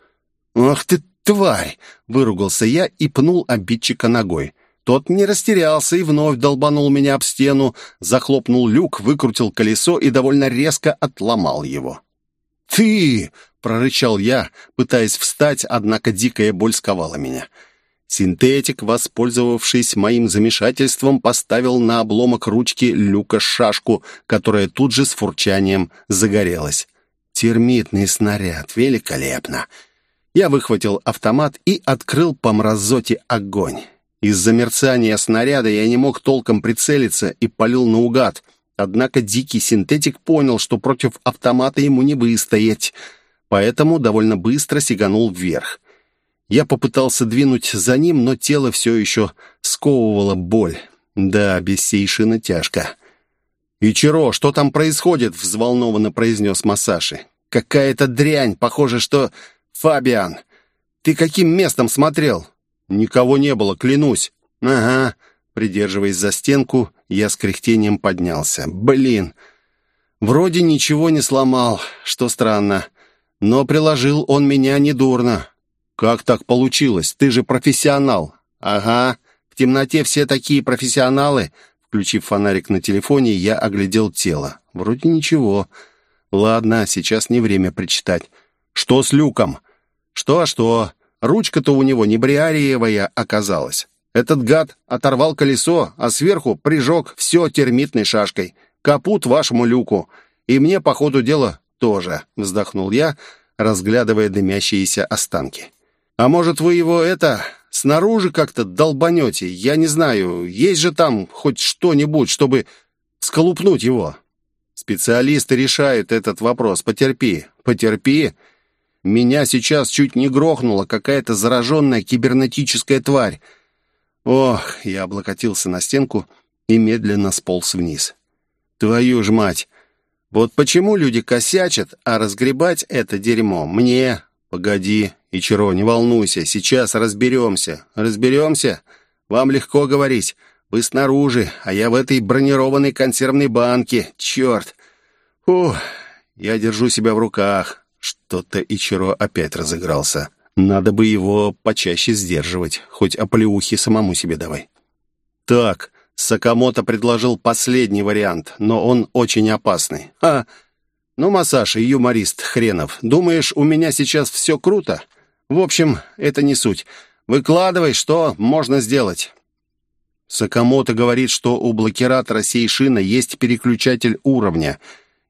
«Ах ты, тварь!» — выругался я и пнул обидчика ногой. Тот не растерялся и вновь долбанул меня об стену, захлопнул люк, выкрутил колесо и довольно резко отломал его. «Ты!» — прорычал я, пытаясь встать, однако дикая боль сковала меня. Синтетик, воспользовавшись моим замешательством, поставил на обломок ручки люка шашку, которая тут же с фурчанием загорелась. Термитный снаряд. Великолепно. Я выхватил автомат и открыл по мразоте огонь. Из-за мерцания снаряда я не мог толком прицелиться и палил наугад. Однако дикий синтетик понял, что против автомата ему не выстоять, поэтому довольно быстро сиганул вверх. Я попытался двинуть за ним, но тело все еще сковывало боль. Да, без сейшина тяжко. «Ичиро, что там происходит?» — взволнованно произнес Масаши. «Какая-то дрянь. Похоже, что «Фабиан, ты каким местом смотрел?» «Никого не было, клянусь». «Ага». Придерживаясь за стенку, я с кряхтением поднялся. «Блин, вроде ничего не сломал, что странно. Но приложил он меня недурно. Как так получилось? Ты же профессионал. Ага, в темноте все такие профессионалы. Включив фонарик на телефоне, я оглядел тело. Вроде ничего. Ладно, сейчас не время причитать. Что с люком? Что, что? Ручка-то у него не бриариевая оказалась. Этот гад оторвал колесо, а сверху прижег все термитной шашкой. Капут вашему люку. И мне, по ходу дела, тоже, вздохнул я, разглядывая дымящиеся останки. А может, вы его, это, снаружи как-то долбанете? Я не знаю, есть же там хоть что-нибудь, чтобы сколупнуть его?» Специалисты решают этот вопрос. Потерпи, потерпи. Меня сейчас чуть не грохнула какая-то зараженная кибернетическая тварь. Ох, я облокотился на стенку и медленно сполз вниз. Твою ж мать! Вот почему люди косячат, а разгребать это дерьмо мне... Погоди, Ичиро, не волнуйся, сейчас разберемся. Разберемся? Вам легко говорить. Вы снаружи, а я в этой бронированной консервной банке. Черт! Фух, я держу себя в руках. Что-то Ичиро опять разыгрался. Надо бы его почаще сдерживать. Хоть оплеухи самому себе давай. Так, Сакамото предложил последний вариант, но он очень опасный. А, ну, массаж и юморист хренов. Думаешь, у меня сейчас все круто? В общем, это не суть. Выкладывай, что можно сделать. Сакамото говорит, что у блокиратора Сейшина есть переключатель уровня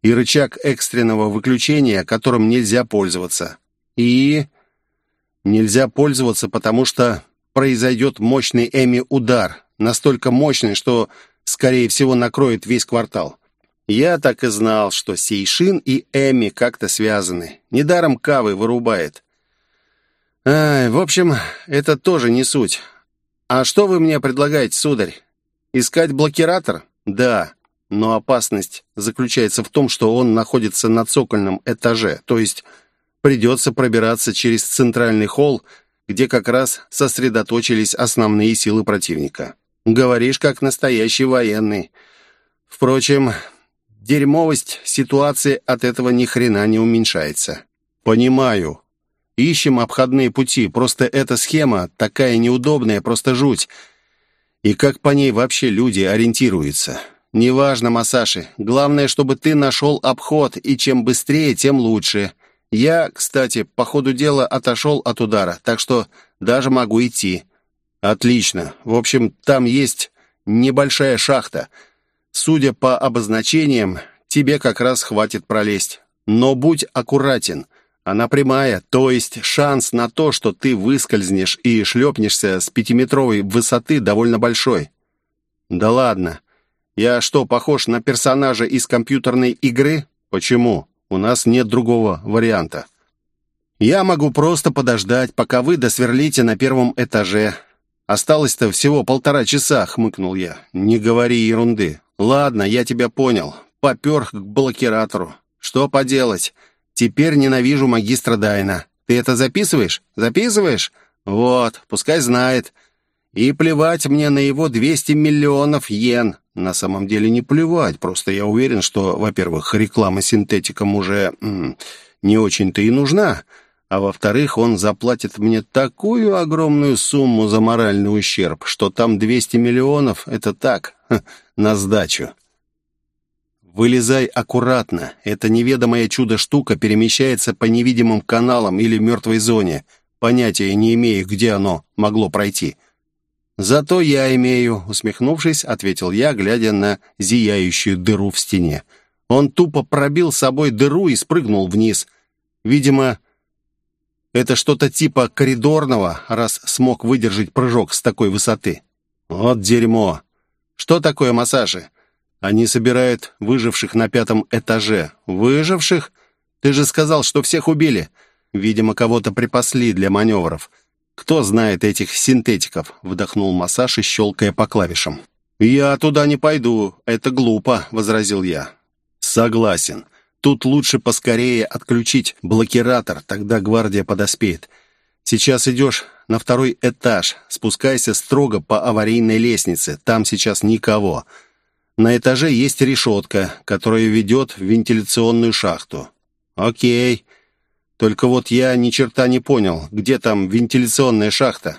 и рычаг экстренного выключения, которым нельзя пользоваться. И нельзя пользоваться, потому что произойдет мощный Эми-удар, настолько мощный, что, скорее всего, накроет весь квартал. Я так и знал, что Сейшин и Эми как-то связаны. Недаром Кавы вырубает. Ай, в общем, это тоже не суть. «А что вы мне предлагаете, сударь? Искать блокиратор? Да, но опасность заключается в том, что он находится на цокольном этаже, то есть придется пробираться через центральный холл, где как раз сосредоточились основные силы противника. Говоришь, как настоящий военный. Впрочем, дерьмовость ситуации от этого ни хрена не уменьшается. Понимаю, Ищем обходные пути, просто эта схема такая неудобная, просто жуть. И как по ней вообще люди ориентируются? Неважно, Масаши, главное, чтобы ты нашел обход, и чем быстрее, тем лучше. Я, кстати, по ходу дела отошел от удара, так что даже могу идти. Отлично. В общем, там есть небольшая шахта. Судя по обозначениям, тебе как раз хватит пролезть. Но будь аккуратен. Она прямая, то есть шанс на то, что ты выскользнешь и шлепнешься с пятиметровой высоты довольно большой. Да ладно. Я что, похож на персонажа из компьютерной игры? Почему? У нас нет другого варианта. Я могу просто подождать, пока вы досверлите на первом этаже. Осталось-то всего полтора часа, хмыкнул я. Не говори ерунды. Ладно, я тебя понял. Попер к блокиратору. Что поделать? Теперь ненавижу магистра Дайна. Ты это записываешь? Записываешь? Вот, пускай знает. И плевать мне на его 200 миллионов йен. На самом деле не плевать, просто я уверен, что, во-первых, реклама синтетикам уже м, не очень-то и нужна, а во-вторых, он заплатит мне такую огромную сумму за моральный ущерб, что там 200 миллионов — это так, на сдачу. Вылезай аккуратно. Эта неведомая чудо-штука перемещается по невидимым каналам или мертвой зоне, понятия не имея, где оно могло пройти. «Зато я имею», — усмехнувшись, ответил я, глядя на зияющую дыру в стене. Он тупо пробил собой дыру и спрыгнул вниз. Видимо, это что-то типа коридорного, раз смог выдержать прыжок с такой высоты. Вот дерьмо. Что такое массажи? Они собирают выживших на пятом этаже. Выживших? Ты же сказал, что всех убили. Видимо, кого-то припасли для маневров. Кто знает этих синтетиков? Вдохнул массаж щелкая по клавишам. «Я туда не пойду. Это глупо», — возразил я. «Согласен. Тут лучше поскорее отключить блокиратор, тогда гвардия подоспеет. Сейчас идешь на второй этаж, спускайся строго по аварийной лестнице, там сейчас никого. На этаже есть решетка, которая ведет в вентиляционную шахту. Окей. Только вот я ни черта не понял, где там вентиляционная шахта.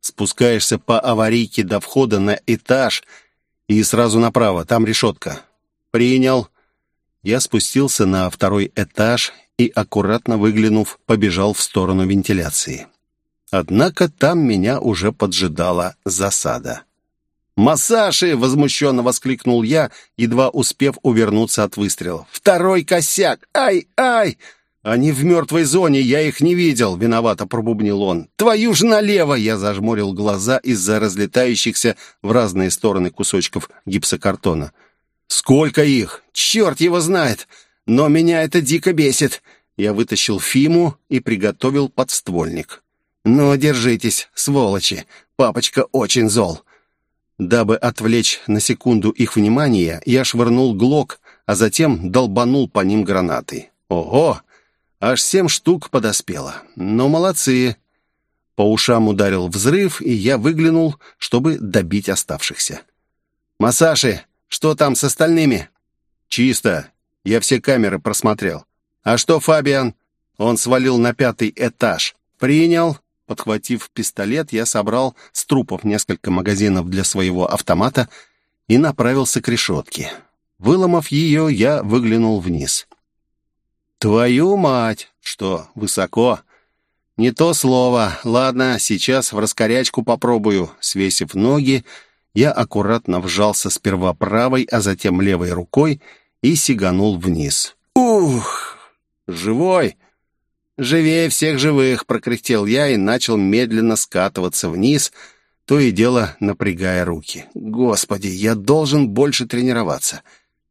Спускаешься по аварийке до входа на этаж и сразу направо, там решетка. Принял. Я спустился на второй этаж и, аккуратно выглянув, побежал в сторону вентиляции. Однако там меня уже поджидала засада. «Массаши!» — возмущенно воскликнул я, едва успев увернуться от выстрела. «Второй косяк! Ай, ай!» «Они в мертвой зоне, я их не видел», — виновато пробубнил он. «Твою ж налево!» — я зажмурил глаза из-за разлетающихся в разные стороны кусочков гипсокартона. «Сколько их? Черт его знает! Но меня это дико бесит!» Я вытащил Фиму и приготовил подствольник. «Ну, держитесь, сволочи! Папочка очень зол!» Дабы отвлечь на секунду их внимание, я швырнул глок, а затем долбанул по ним гранатой. «Ого! Аж семь штук подоспело. Ну, молодцы!» По ушам ударил взрыв, и я выглянул, чтобы добить оставшихся. «Масаши, что там с остальными?» «Чисто. Я все камеры просмотрел. А что, Фабиан?» Он свалил на пятый этаж. «Принял. Подхватив пистолет, я собрал с трупов несколько магазинов для своего автомата и направился к решетке. Выломав ее, я выглянул вниз. «Твою мать! Что, высоко?» «Не то слово. Ладно, сейчас в раскорячку попробую». Свесив ноги, я аккуратно вжался сперва правой, а затем левой рукой и сиганул вниз. «Ух! Живой!» «Живее всех живых!» — прокряхтел я и начал медленно скатываться вниз, то и дело напрягая руки. «Господи, я должен больше тренироваться.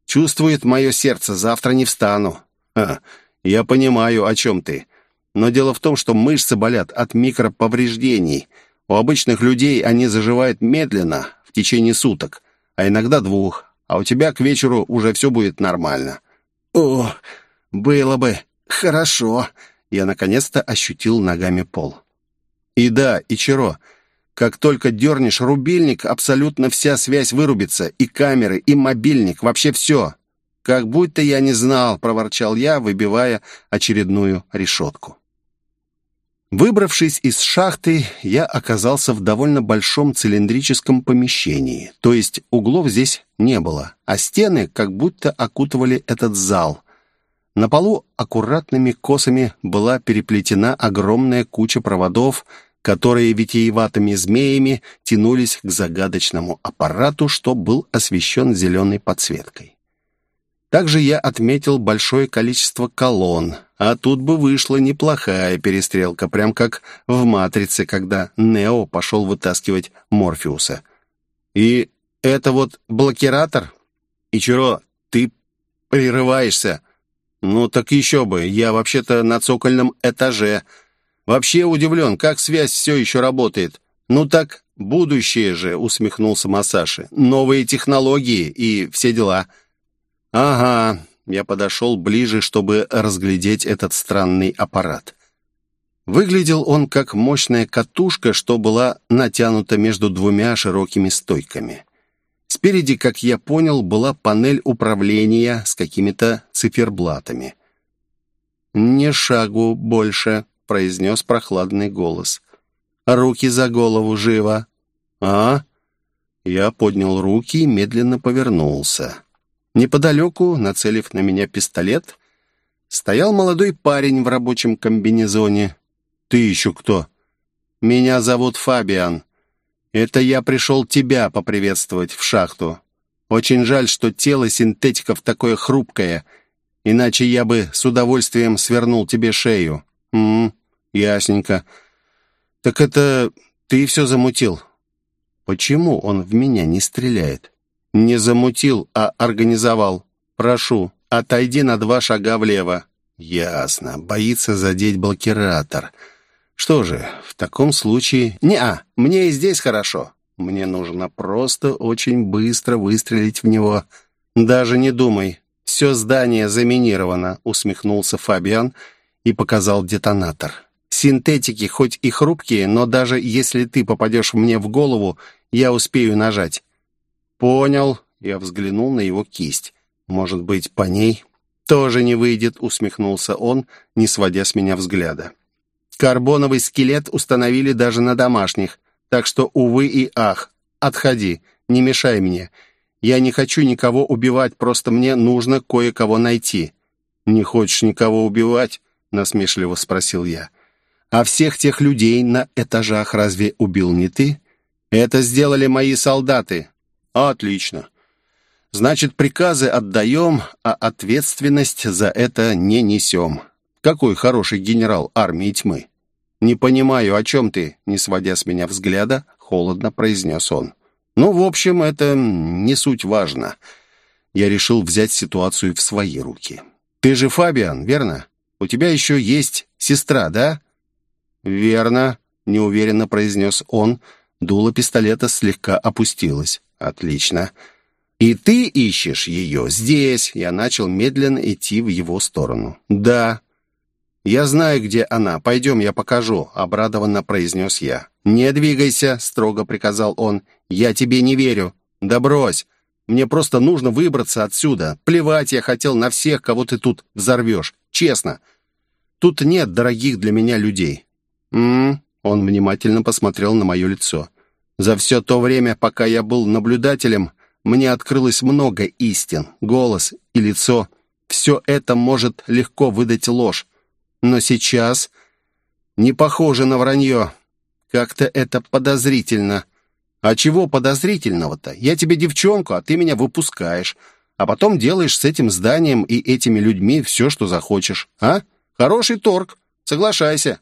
Чувствует мое сердце, завтра не встану». «А, я понимаю, о чем ты. Но дело в том, что мышцы болят от микроповреждений. У обычных людей они заживают медленно, в течение суток, а иногда двух, а у тебя к вечеру уже все будет нормально». «О, было бы хорошо!» я наконец-то ощутил ногами пол. И да, Ичиро, как только дернешь рубильник, абсолютно вся связь вырубится, и камеры, и мобильник, вообще все. «Как будто я не знал», — проворчал я, выбивая очередную решетку. Выбравшись из шахты, я оказался в довольно большом цилиндрическом помещении, то есть углов здесь не было, а стены как будто окутывали этот зал. На полу аккуратными косами была переплетена огромная куча проводов, которые витиеватыми змеями тянулись к загадочному аппарату, что был освещен зеленой подсветкой. Также я отметил большое количество колонн, а тут бы вышла неплохая перестрелка, прям как в «Матрице», когда Нео пошел вытаскивать Морфеуса. И это вот блокиратор? Ичиро, ты прерываешься. «Ну так еще бы, я вообще-то на цокольном этаже. Вообще удивлен, как связь все еще работает. Ну так будущее же», — усмехнулся Масаши. «Новые технологии и все дела». «Ага», — я подошел ближе, чтобы разглядеть этот странный аппарат. Выглядел он как мощная катушка, что была натянута между двумя широкими стойками. Спереди, как я понял, была панель управления с какими-то циферблатами. «Не шагу больше», — произнес прохладный голос. «Руки за голову, живо!» «А?» Я поднял руки и медленно повернулся. Неподалеку, нацелив на меня пистолет, стоял молодой парень в рабочем комбинезоне. «Ты еще кто?» «Меня зовут Фабиан. Это я пришел тебя поприветствовать в шахту. Очень жаль, что тело синтетиков такое хрупкое, иначе я бы с удовольствием свернул тебе шею. М, ясненько. Так это ты все замутил. Почему он в меня не стреляет? Не замутил, а организовал. Прошу, отойди на два шага влево. Ясно. Боится задеть блокиратор. Что же, в таком случае... Не-а, мне и здесь хорошо. Мне нужно просто очень быстро выстрелить в него. Даже не думай. Все здание заминировано, усмехнулся Фабиан и показал детонатор. Синтетики хоть и хрупкие, но даже если ты попадешь мне в голову, я успею нажать. Понял. Я взглянул на его кисть. Может быть, по ней? «Тоже не выйдет», — усмехнулся он, не сводя с меня взгляда. «Карбоновый скелет установили даже на домашних, так что, увы и ах, отходи, не мешай мне. Я не хочу никого убивать, просто мне нужно кое-кого найти». «Не хочешь никого убивать?» — насмешливо спросил я. «А всех тех людей на этажах разве убил не ты?» «Это сделали мои солдаты». «Отлично. Значит, приказы отдаем, а ответственность за это не несем. Какой хороший генерал армии тьмы. Не понимаю, о чем ты, не сводя с меня взгляда, холодно произнес он. Ну, в общем, это не суть важно. Я решил взять ситуацию в свои руки. Ты же Фабиан, верно? У тебя еще есть сестра, да? Верно, неуверенно произнес он. Дуло пистолета слегка опустилось. Отлично. «И ты ищешь ее здесь?» Я начал медленно идти в его сторону. «Да». «Я знаю, где она. Пойдем, я покажу», — обрадованно произнес я. «Не двигайся», — строго приказал он. «Я тебе не верю». «Да брось. Мне просто нужно выбраться отсюда. Плевать я хотел на всех, кого ты тут взорвешь. Честно. Тут нет дорогих для меня людей». «М-м-м», он внимательно посмотрел на мое лицо. «За все то время, пока я был наблюдателем, мне открылось много истин, голос и лицо. Все это может легко выдать ложь. Но сейчас не похоже на вранье. Как-то это подозрительно. А чего подозрительного-то? Я тебе девчонку, а ты меня выпускаешь. А потом делаешь с этим зданием и этими людьми все, что захочешь. А? Хороший торг. Соглашайся.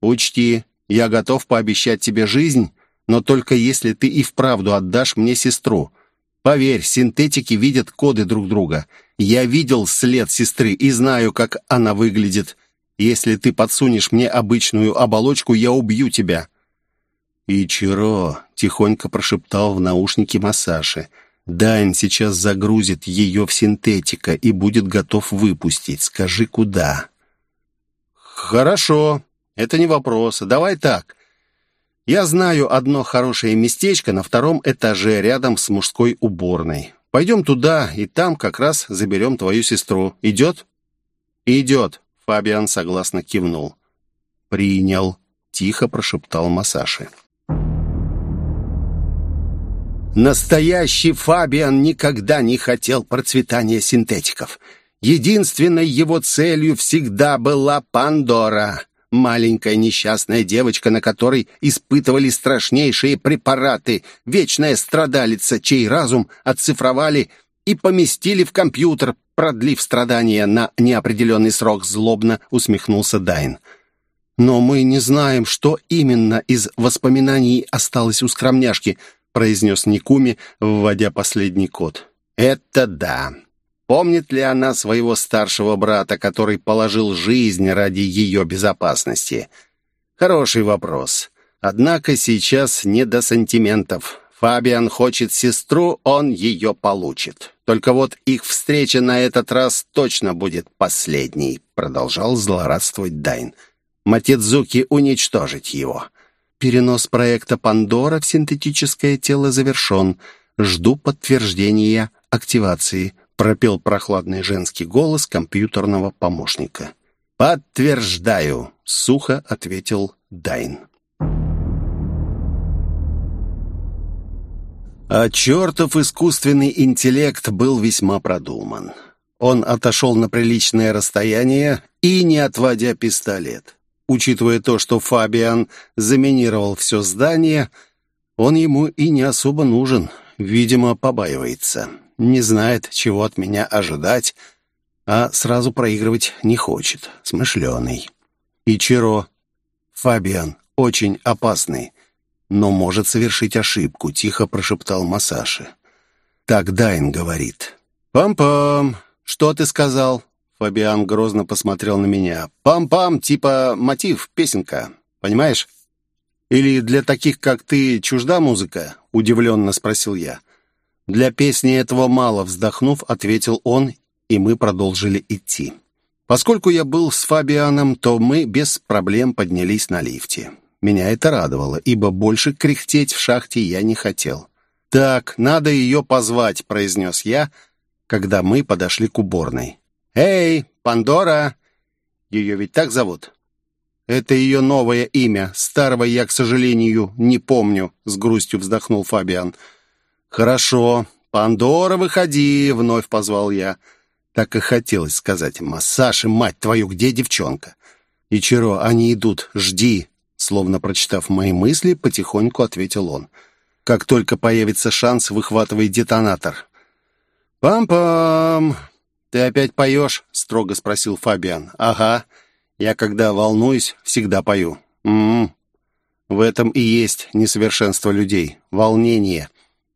Учти, я готов пообещать тебе жизнь, но только если ты и вправду отдашь мне сестру. Поверь, синтетики видят коды друг друга. Я видел след сестры и знаю, как она выглядит. Если ты подсунешь мне обычную оболочку, я убью тебя». «Ичиро», — тихонько прошептал в наушнике Масаши. «Дайн сейчас загрузит ее в синтетика и будет готов выпустить. Скажи, куда?» «Хорошо, это не вопрос. Давай так. Я знаю одно хорошее местечко на втором этаже рядом с мужской уборной. Пойдем туда, и там как раз заберем твою сестру. Идет?» «Идет», — Фабиан согласно кивнул. «Принял», — тихо прошептал Масаши. Настоящий Фабиан никогда не хотел процветания синтетиков. Единственной его целью всегда была Пандора. Маленькая несчастная девочка, на которой испытывали страшнейшие препараты, вечная страдалица, чей разум оцифровали и поместили в компьютер, продлив страдания на неопределенный срок, злобно усмехнулся Дайн. «Но мы не знаем, что именно из воспоминаний осталось у скромняшки», произнес Никуми, вводя последний код. «Это да. Помнит ли она своего старшего брата, который положил жизнь ради ее безопасности? Хороший вопрос. Однако сейчас не до сантиментов. Фабиан хочет сестру, он ее получит. Только вот их встреча на этот раз точно будет последней, продолжал злорадствовать Дайн. Матидзуки уничтожить его. Перенос проекта «Пандора» в синтетическое тело завершен. Жду подтверждения активации пропел прохладный женский голос компьютерного помощника. «Подтверждаю», — сухо ответил Дайн. А чертов искусственный интеллект был весьма продуман. Он отошел на приличное расстояние и не отводя пистолет. Учитывая то, что Фабиан заминировал все здание, он ему и не особо нужен, видимо, побаивается не знает, чего от меня ожидать, а сразу проигрывать не хочет. Смышленый. Ичиро. Фабиан. Очень опасный. Но может совершить ошибку, тихо прошептал Масаши. Так Дайн говорит. «Пам-пам! Что ты сказал?» Фабиан грозно посмотрел на меня. «Пам-пам, типа мотив, песенка. Понимаешь?» «Или для таких, как ты, чужда музыка?» Удивленно спросил я. «Для песни этого мало», — вздохнув, ответил он, и мы продолжили идти. Поскольку я был с Фабианом, то мы без проблем поднялись на лифте. Меня это радовало, ибо больше кряхтеть в шахте я не хотел. «Так, надо ее позвать», — произнес я, когда мы подошли к уборной. «Эй, Пандора!» Ее ведь так зовут? Это ее новое имя. Старого я, к сожалению, не помню, с грустью вздохнул Фабиан. Хорошо. Пандора, выходи, вновь позвал я. Так и хотелось сказать. Массаж, мать твою, где девчонка? Ичиро, они идут, жди. Словно прочитав мои мысли, потихоньку ответил он. Как только появится шанс, выхватывай детонатор. «Пам-пам! Ты опять поешь?» — строго спросил Фабиан. «Ага. Я, когда волнуюсь, всегда пою». «М-м-м. В этом и есть несовершенство людей. Волнение.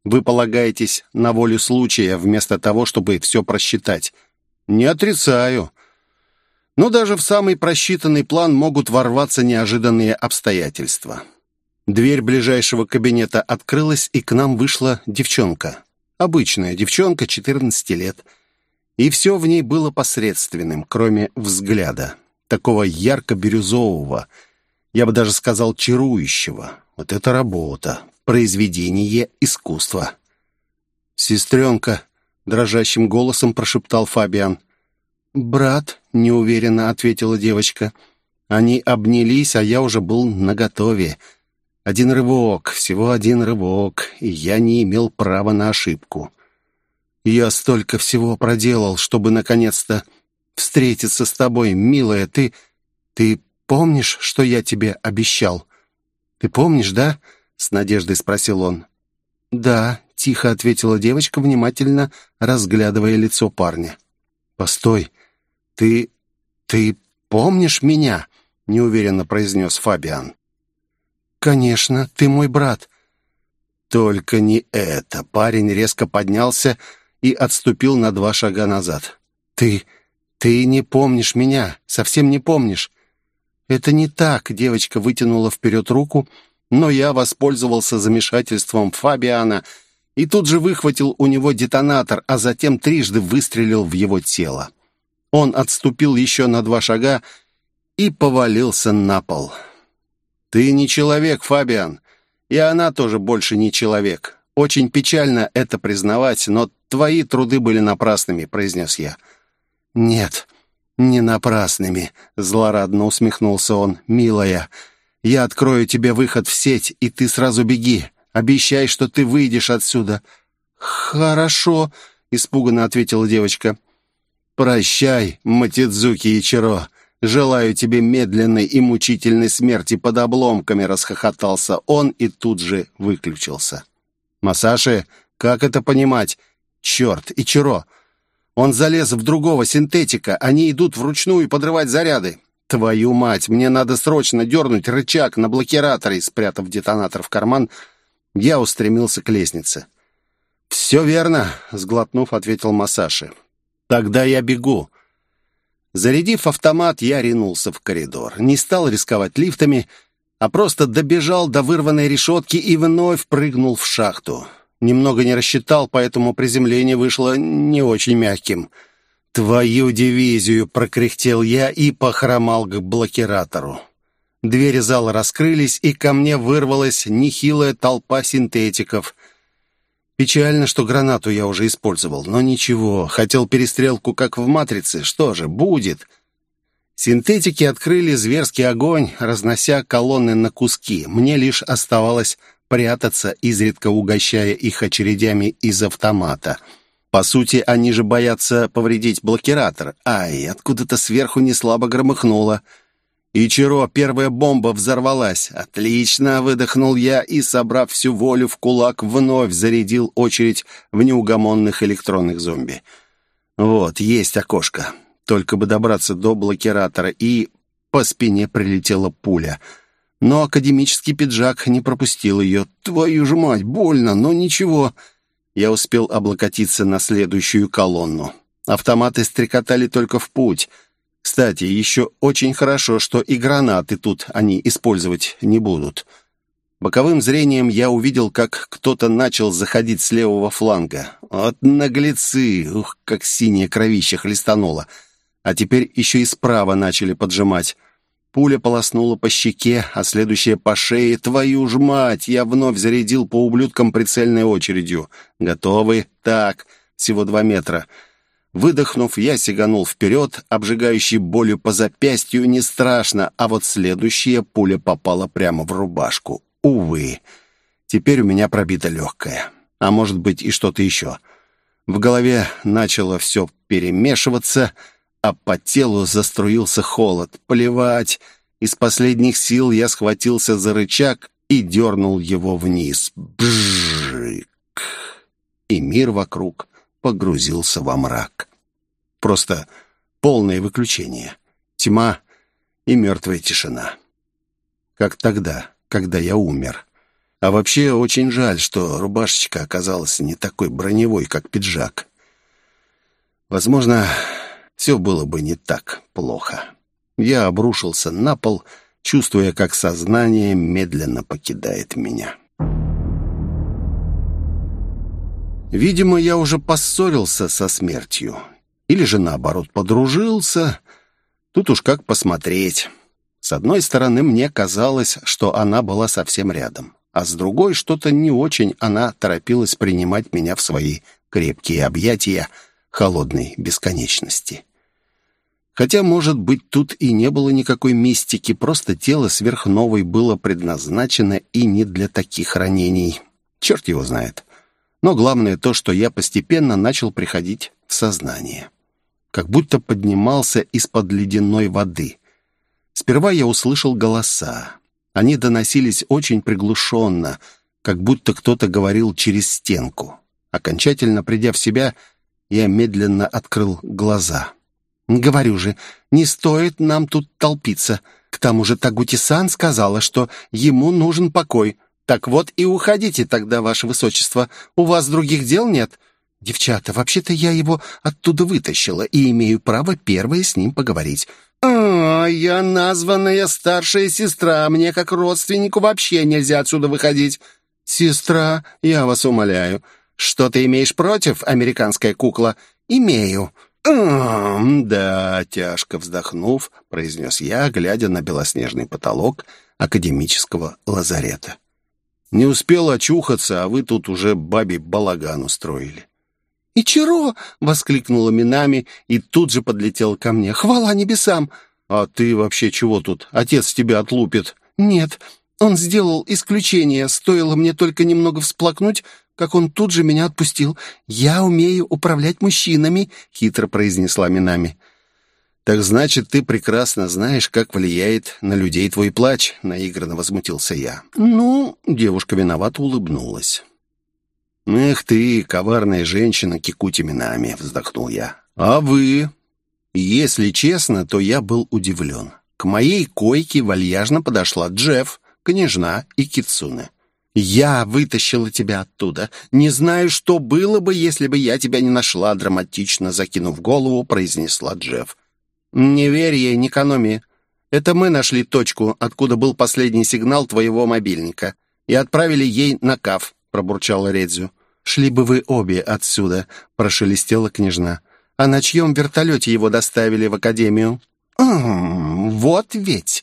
Вы полагаетесь на волю случая, вместо того, чтобы все просчитать. Не отрицаю. Но даже в самый просчитанный план могут ворваться неожиданные обстоятельства. Дверь ближайшего кабинета открылась, и к нам вышла девчонка. Обычная девчонка, 14 лет. И все в ней было посредственным, кроме взгляда. Такого ярко-бирюзового, я бы даже сказал, чарующего. Вот это работа, произведение искусства. «Сестренка», — дрожащим голосом прошептал Фабиан. «Брат», — неуверенно ответила девочка. Они обнялись, а я уже был наготове. Один рывок, всего один рывок, и я не имел права на ошибку. Я столько всего проделал, чтобы наконец-то встретиться с тобой, милая. Ты... ты помнишь, что я тебе обещал? Ты помнишь, да?» — с надеждой спросил он. «Да», — тихо ответила девочка, внимательно разглядывая лицо парня. «Постой, ты... ты помнишь меня?» — неуверенно произнес Фабиан. «Конечно, ты мой брат». «Только не это!» Парень резко поднялся и отступил на два шага назад. «Ты... ты не помнишь меня, совсем не помнишь». «Это не так», — девочка вытянула вперед руку, но я воспользовался замешательством Фабиана и тут же выхватил у него детонатор, а затем трижды выстрелил в его тело. Он отступил еще на два шага и повалился на пол. «Ты не человек, Фабиан, и она тоже больше не человек. Очень печально это признавать, но твои труды были напрасными», — произнес я. «Нет, не напрасными», — злорадно усмехнулся он. «Милая, я открою тебе выход в сеть, и ты сразу беги. Обещай, что ты выйдешь отсюда». «Хорошо», — испуганно ответила девочка. «Прощай, Матидзуки Ичиро. Желаю тебе медленной и мучительной смерти под обломками», — расхохотался он и тут же выключился. «Масаши, как это понимать? Черт, Ичиро! Он залез в другого синтетика, они идут вручную подрывать заряды. Твою мать, мне надо срочно дернуть рычаг на блокираторе!» Спрятав детонатор в карман, я устремился к лестнице. «Все верно», — сглотнув, ответил Масаши. «Тогда я бегу». Зарядив автомат, я ринулся в коридор. Не стал рисковать лифтами, а просто добежал до вырванной решетки и вновь прыгнул в шахту. Немного не рассчитал, поэтому приземление вышло не очень мягким. «Твою дивизию!» — прокряхтел я и похромал к блокиратору. Двери зала раскрылись, и ко мне вырвалась нехилая толпа синтетиков. Печально, что гранату я уже использовал, но ничего. Хотел перестрелку, как в «Матрице». Что же, будет. Синтетики открыли зверский огонь, разнося колонны на куски. Мне лишь оставалось прятаться, изредка угощая их очередями из автомата. По сути, они же боятся повредить блокиратор. Ай, откуда-то сверху неслабо громыхнуло. «Ичиро, первая бомба взорвалась. Отлично!» — выдохнул я и, собрав всю волю в кулак, вновь зарядил очередь в неугомонных электронных зомби. «Вот, есть окошко. Только бы добраться до блокиратора, и по спине прилетела пуля. Но академический пиджак не пропустил ее. Твою же мать, больно, но ничего!» Я успел облокотиться на следующую колонну. Автоматы стрекотали только в путь — кстати, еще очень хорошо, что и гранаты тут они использовать не будут. Боковым зрением я увидел, как кто-то начал заходить с левого фланга. Вот наглецы! Ух, как синее кровище хлестануло. А теперь еще и справа начали поджимать. Пуля полоснула по щеке, а следующая по шее. Твою ж мать! Я вновь зарядил по ублюдкам прицельной очередью. Готовы? Так, всего два метра. Выдохнув, я сиганул вперед, обжигающий болью по запястью не страшно, а вот следующая пуля попала прямо в рубашку. Увы, теперь у меня пробита легкая. А может быть и что-то еще. В голове начало все перемешиваться, а по телу заструился холод. Плевать. Из последних сил я схватился за рычаг и дернул его вниз. Бжик! И мир вокруг погрузился во мрак. Просто полное выключение. Тьма и мертвая тишина. Как тогда, когда я умер. А вообще очень жаль, что рубашечка оказалась не такой броневой, как пиджак. Возможно, все было бы не так плохо. Я обрушился на пол, чувствуя, как сознание медленно покидает меня. Видимо, я уже поссорился со смертью. Или же, наоборот, подружился. Тут уж как посмотреть. С одной стороны, мне казалось, что она была совсем рядом. А с другой, что-то не очень она торопилась принимать меня в свои крепкие объятия холодной бесконечности. Хотя, может быть, тут и не было никакой мистики, просто тело сверхновой было предназначено и не для таких ранений. Черт его знает. Но главное то, что я постепенно начал приходить в сознание. Как будто поднимался из-под ледяной воды. Сперва я услышал голоса. Они доносились очень приглушенно, как будто кто-то говорил через стенку. Окончательно придя в себя, я медленно открыл глаза. «Говорю же, не стоит нам тут толпиться. К тому же Тагутисан сказала, что ему нужен покой. «Так вот и уходите тогда, ваше высочество. У вас других дел нет?» «Девчата, вообще-то я его оттуда вытащила и имею право первое с ним поговорить». «А, я названная старшая сестра. Мне, как родственнику, вообще нельзя отсюда выходить». «Сестра, я вас умоляю. Что ты имеешь против, американская кукла?» «Имею». «Да», — тяжко вздохнув, произнес я, глядя на белоснежный потолок академического лазарета. Не успел очухаться, а вы тут уже бабе балаган устроили». «И чего?» — воскликнула Минами и тут же подлетел ко мне. «Хвала небесам!» «А ты вообще чего тут? Отец тебя отлупит». «Нет, он сделал исключение. Стоило мне только немного всплакнуть, как он тут же меня отпустил. Я умею управлять мужчинами», — хитро произнесла Минами. «Так значит, ты прекрасно знаешь, как влияет на людей твой плач», — наигранно возмутился я. «Ну...» — девушка виновато улыбнулась. «Эх ты, коварная женщина, кикуть именами», — вздохнул я. «А вы?» Если честно, то я был удивлен. К моей койке вальяжно подошла Джефф, княжна и Кицуне. «Я вытащила тебя оттуда. Не знаю, что было бы, если бы я тебя не нашла», драматично закинув голову, произнесла Джефф. «Не верь ей, не экономи. Это мы нашли точку, откуда был последний сигнал твоего мобильника, и отправили ей на каф», — пробурчала Редзю. «Шли бы вы обе отсюда», — прошелестела княжна. «А на чьем вертолете его доставили в академию?» «Вот ведь!»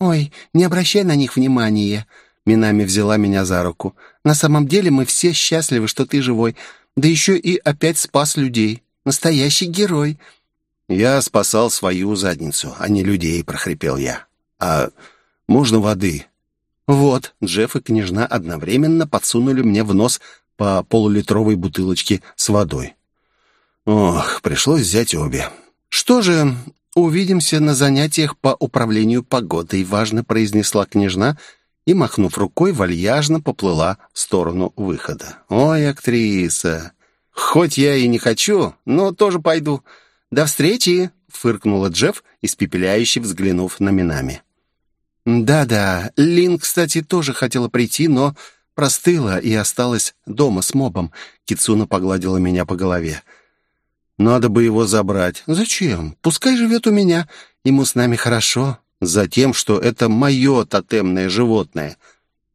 «Ой, не обращай на них внимания!» Минами взяла меня за руку. «На самом деле мы все счастливы, что ты живой, да еще и опять спас людей. Настоящий герой!» «Я спасал свою задницу, а не людей», — прохрипел я. «А можно воды?» «Вот», — Джефф и княжна одновременно подсунули мне в нос по полулитровой бутылочке с водой. Ох, пришлось взять обе. «Что же, увидимся на занятиях по управлению погодой», — важно произнесла княжна и, махнув рукой, вальяжно поплыла в сторону выхода. «Ой, актриса! Хоть я и не хочу, но тоже пойду». «До встречи!» — фыркнула Джефф, испепеляюще взглянув на Минами. «Да-да, Лин, кстати, тоже хотела прийти, но простыла и осталась дома с мобом». Кицуна погладила меня по голове. «Надо бы его забрать». «Зачем? Пускай живет у меня. Ему с нами хорошо. Затем, что это мое тотемное животное».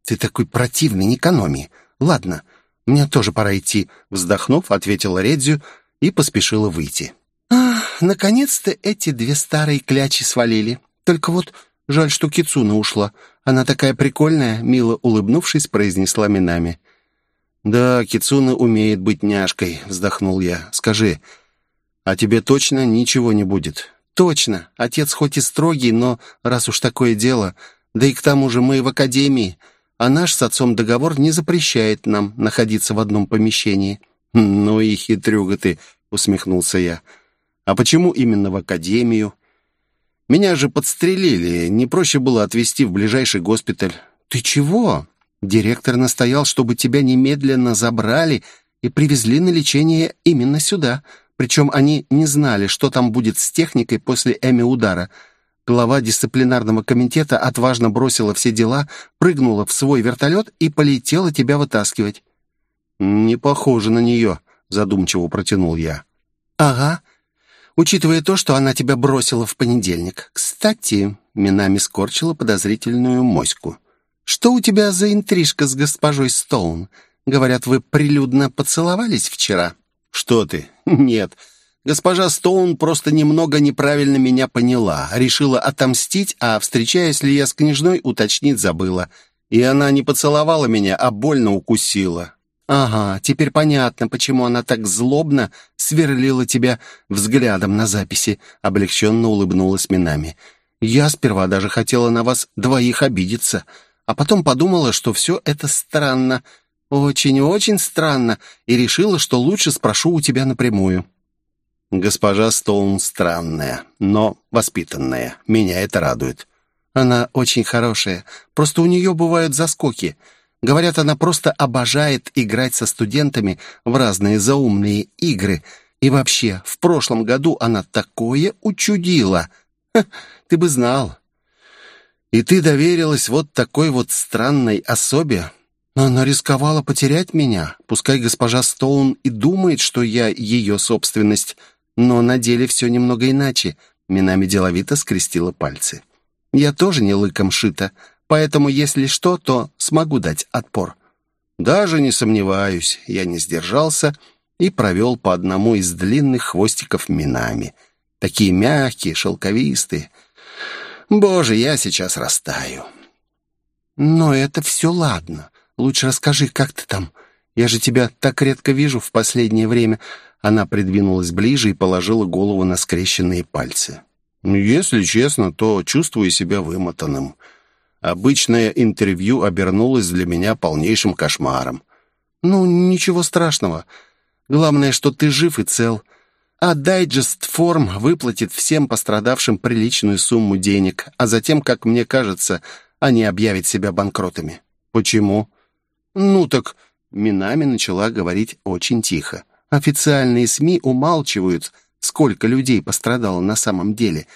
«Ты такой противный, не экономи. Ладно, мне тоже пора идти», — вздохнув, ответила Редзю и поспешила выйти. «Ах, наконец-то эти две старые клячи свалили. Только вот жаль, что Кицуна ушла. Она такая прикольная», — мило улыбнувшись, произнесла Минами. «Да, Кицуна умеет быть няшкой», — вздохнул я. «Скажи, А тебе точно ничего не будет?» «Точно. Отец хоть и строгий, но раз уж такое дело, да и к тому же мы в академии, а наш с отцом договор не запрещает нам находиться в одном помещении». «Ну и хитрюга ты», — усмехнулся я. «А почему именно в академию?» «Меня же подстрелили, не проще было отвезти в ближайший госпиталь». «Ты чего?» Директор настоял, чтобы тебя немедленно забрали и привезли на лечение именно сюда. Причем они не знали, что там будет с техникой после Эми-удара. Глава дисциплинарного комитета отважно бросила все дела, прыгнула в свой вертолет и полетела тебя вытаскивать. «Не похоже на нее», — задумчиво протянул я. «Ага. Учитывая то, что она тебя бросила в понедельник. Кстати, Минами скорчила подозрительную моську. Что у тебя за интрижка с госпожой Стоун? Говорят, вы прилюдно поцеловались вчера?» «Что ты? Нет. Госпожа Стоун просто немного неправильно меня поняла. Решила отомстить, а, встречаясь ли я с княжной, уточнить забыла. И она не поцеловала меня, а больно укусила». «Ага, теперь понятно, почему она так злобно сверлила тебя взглядом на записи», — облегченно улыбнулась Минами. «Я сперва даже хотела на вас двоих обидеться, а потом подумала, что все это странно. «Очень-очень странно, и решила, что лучше спрошу у тебя напрямую». «Госпожа Стоун странная, но воспитанная. Меня это радует». «Она очень хорошая. Просто у нее бывают заскоки. Говорят, она просто обожает играть со студентами в разные заумные игры. И вообще, в прошлом году она такое учудила. Ха, ты бы знал». «И ты доверилась вот такой вот странной особе?» Она рисковала потерять меня. Пускай госпожа Стоун и думает, что я ее собственность, но на деле все немного иначе. Минами деловито скрестила пальцы. Я тоже не лыком шита, поэтому, если что, то смогу дать отпор. Даже не сомневаюсь, я не сдержался и провел по одному из длинных хвостиков Минами. Такие мягкие, шелковистые. Боже, я сейчас растаю. Но это все ладно. Лучше расскажи, как ты там? Я же тебя так редко вижу в последнее время». Она придвинулась ближе и положила голову на скрещенные пальцы. «Ну, «Если честно, то чувствую себя вымотанным. Обычное интервью обернулось для меня полнейшим кошмаром». «Ну, ничего страшного. Главное, что ты жив и цел. А дайджест форм выплатит всем пострадавшим приличную сумму денег, а затем, как мне кажется, они объявят себя банкротами». «Почему?» «Ну так...» Минами начала говорить очень тихо. «Официальные СМИ умалчивают, сколько людей пострадало на самом деле,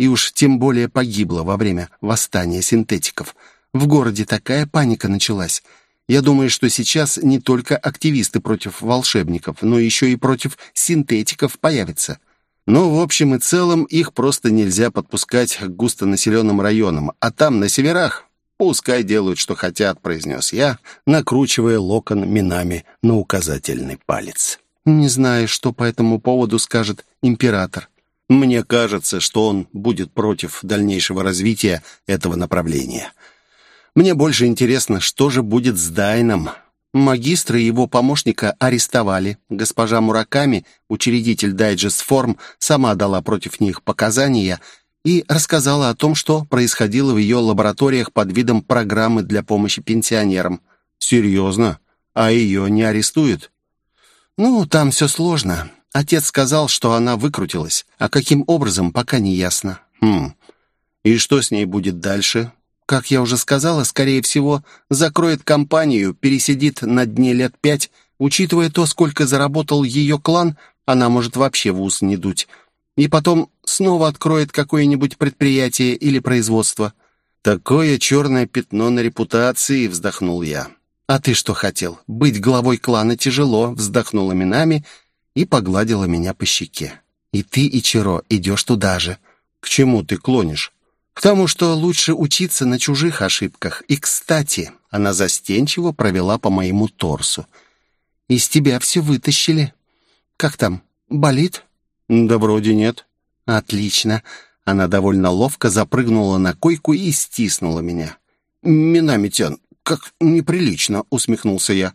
и уж тем более погибло во время восстания синтетиков. В городе такая паника началась. Я думаю, что сейчас не только активисты против волшебников, но еще и против синтетиков появятся». Ну, в общем и целом, их просто нельзя подпускать к густонаселенным районам, а там, на северах, «Пускай делают, что хотят», — произнес я, накручивая локон минами на указательный палец. «Не знаю, что по этому поводу скажет император». «Мне кажется, что он будет против дальнейшего развития этого направления. Мне больше интересно, что же будет с Дайном». Магистра и его помощника арестовали. Госпожа Мураками, учредитель Дайджест Форм, сама дала против них показания — и рассказала о том, что происходило в ее лабораториях под видом программы для помощи пенсионерам. «Серьезно? А ее не арестуют?» «Ну, там все сложно. Отец сказал, что она выкрутилась, а каким образом, пока не ясно». «Хм. И что с ней будет дальше?» «Как я уже сказала, скорее всего, закроет компанию, пересидит на дне лет пять. Учитывая то, сколько заработал ее клан, она может вообще в ус не дуть и потом снова откроет какое-нибудь предприятие или производство. «Такое черное пятно на репутации», — вздохнул я. «А ты что хотел? Быть главой клана тяжело», — вздохнула Минами и погладила меня по щеке. «И ты, и Чиро, идешь туда же». «К чему ты клонишь?» «К тому, что лучше учиться на чужих ошибках. И, кстати, она застенчиво провела по моему торсу. Из тебя все вытащили. Как там, болит?» «Да вроде нет». «Отлично». Она довольно ловко запрыгнула на койку и стиснула меня. «Минамитян, как неприлично», — усмехнулся я.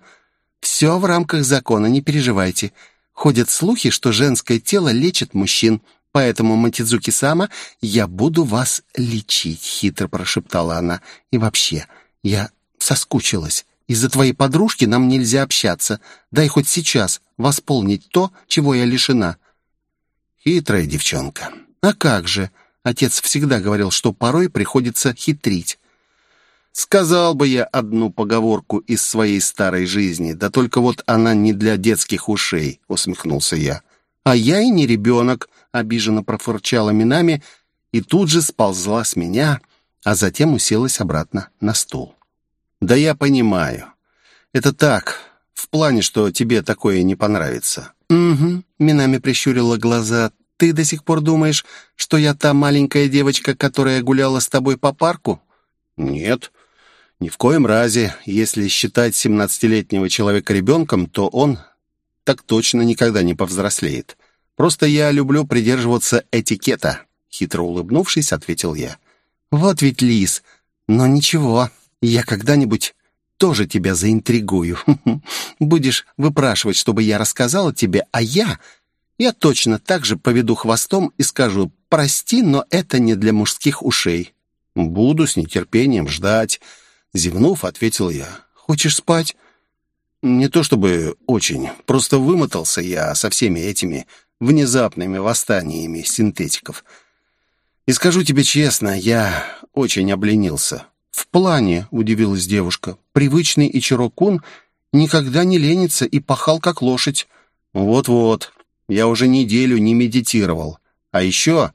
«Все в рамках закона, не переживайте. Ходят слухи, что женское тело лечит мужчин, поэтому, Матидзуки-сама, я буду вас лечить», — хитро прошептала она. «И вообще, я соскучилась. Из-за твоей подружки нам нельзя общаться. Дай хоть сейчас восполнить то, чего я лишена». Хитрая девчонка. «А как же?» Отец всегда говорил, что порой приходится хитрить. Сказал бы я одну поговорку из своей старой жизни, да только вот она не для детских ушей, усмехнулся я. А я и не ребенок, обиженно профырчала Минами и тут же сползла с меня, а затем уселась обратно на стул. Да я понимаю. Это так, в плане, что тебе такое не понравится. Угу, Минами прищурила глаза. Ты до сих пор думаешь, что я та маленькая девочка, которая гуляла с тобой по парку? Нет. Ни в коем разе. Если считать семнадцатилетнего человека ребенком, то он так точно никогда не повзрослеет. Просто я люблю придерживаться этикета, хитро улыбнувшись, ответил я. Вот ведь лис. Но ничего, я когда-нибудь тоже тебя заинтригую. Будешь выпрашивать, чтобы я рассказала тебе, а я... Я точно так же поведу хвостом и скажу «Прости, но это не для мужских ушей». «Буду с нетерпением ждать», — зевнув, ответил я. «Хочешь спать?» «Не то чтобы очень. Просто вымотался я со всеми этими внезапными восстаниями синтетиков. И скажу тебе честно, я очень обленился». «В плане», — удивилась девушка, — «привычный Ичиро-кун никогда не ленится и пахал как лошадь». «Вот-вот, я уже неделю не медитировал. А еще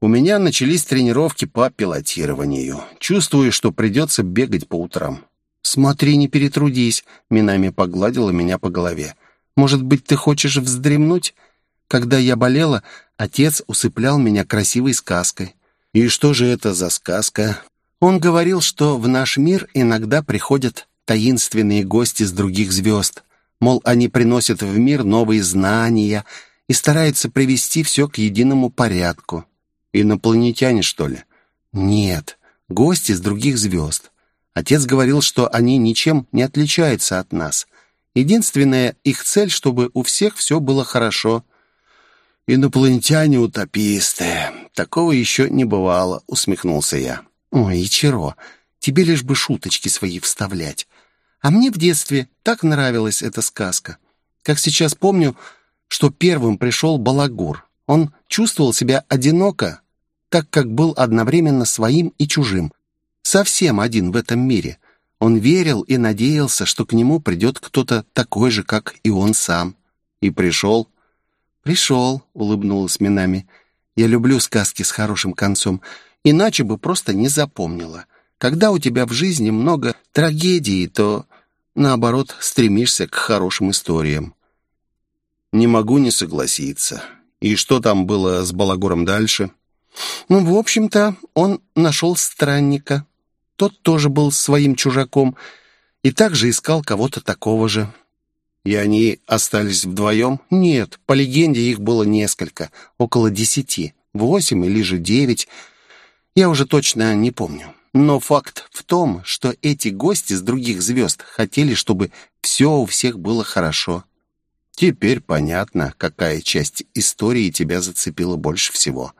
у меня начались тренировки по пилотированию. Чувствую, что придется бегать по утрам». «Смотри, не перетрудись», — Минами погладила меня по голове. «Может быть, ты хочешь вздремнуть? Когда я болела, отец усыплял меня красивой сказкой». «И что же это за сказка?» Он говорил, что в наш мир иногда приходят таинственные гости с других звезд. Мол, они приносят в мир новые знания и стараются привести все к единому порядку. Инопланетяне, что ли? Нет, гости с других звезд. Отец говорил, что они ничем не отличаются от нас. Единственная их цель, чтобы у всех все было хорошо. «Инопланетяне-утописты. Такого еще не бывало», — усмехнулся я. «Ой, Ичиро, тебе лишь бы шуточки свои вставлять. А мне в детстве так нравилась эта сказка. Как сейчас помню, что первым пришел Балагур. Он чувствовал себя одиноко, так как был одновременно своим и чужим. Совсем один в этом мире. Он верил и надеялся, что к нему придет кто-то такой же, как и он сам. И пришел. «Пришел», — улыбнулась Минами. «Я люблю сказки с хорошим концом. Иначе бы просто не запомнила. Когда у тебя в жизни много трагедий, то, наоборот, стремишься к хорошим историям. Не могу не согласиться. И что там было с Балагором дальше? Ну, в общем-то, он нашел странника. Тот тоже был своим чужаком и также искал кого-то такого же. И они остались вдвоем? Нет, по легенде их было несколько, около десяти, восемь или же девять. Я уже точно не помню. Но факт в том, что эти гости с других звезд хотели, чтобы все у всех было хорошо. Теперь понятно, какая часть истории тебя зацепила больше всего.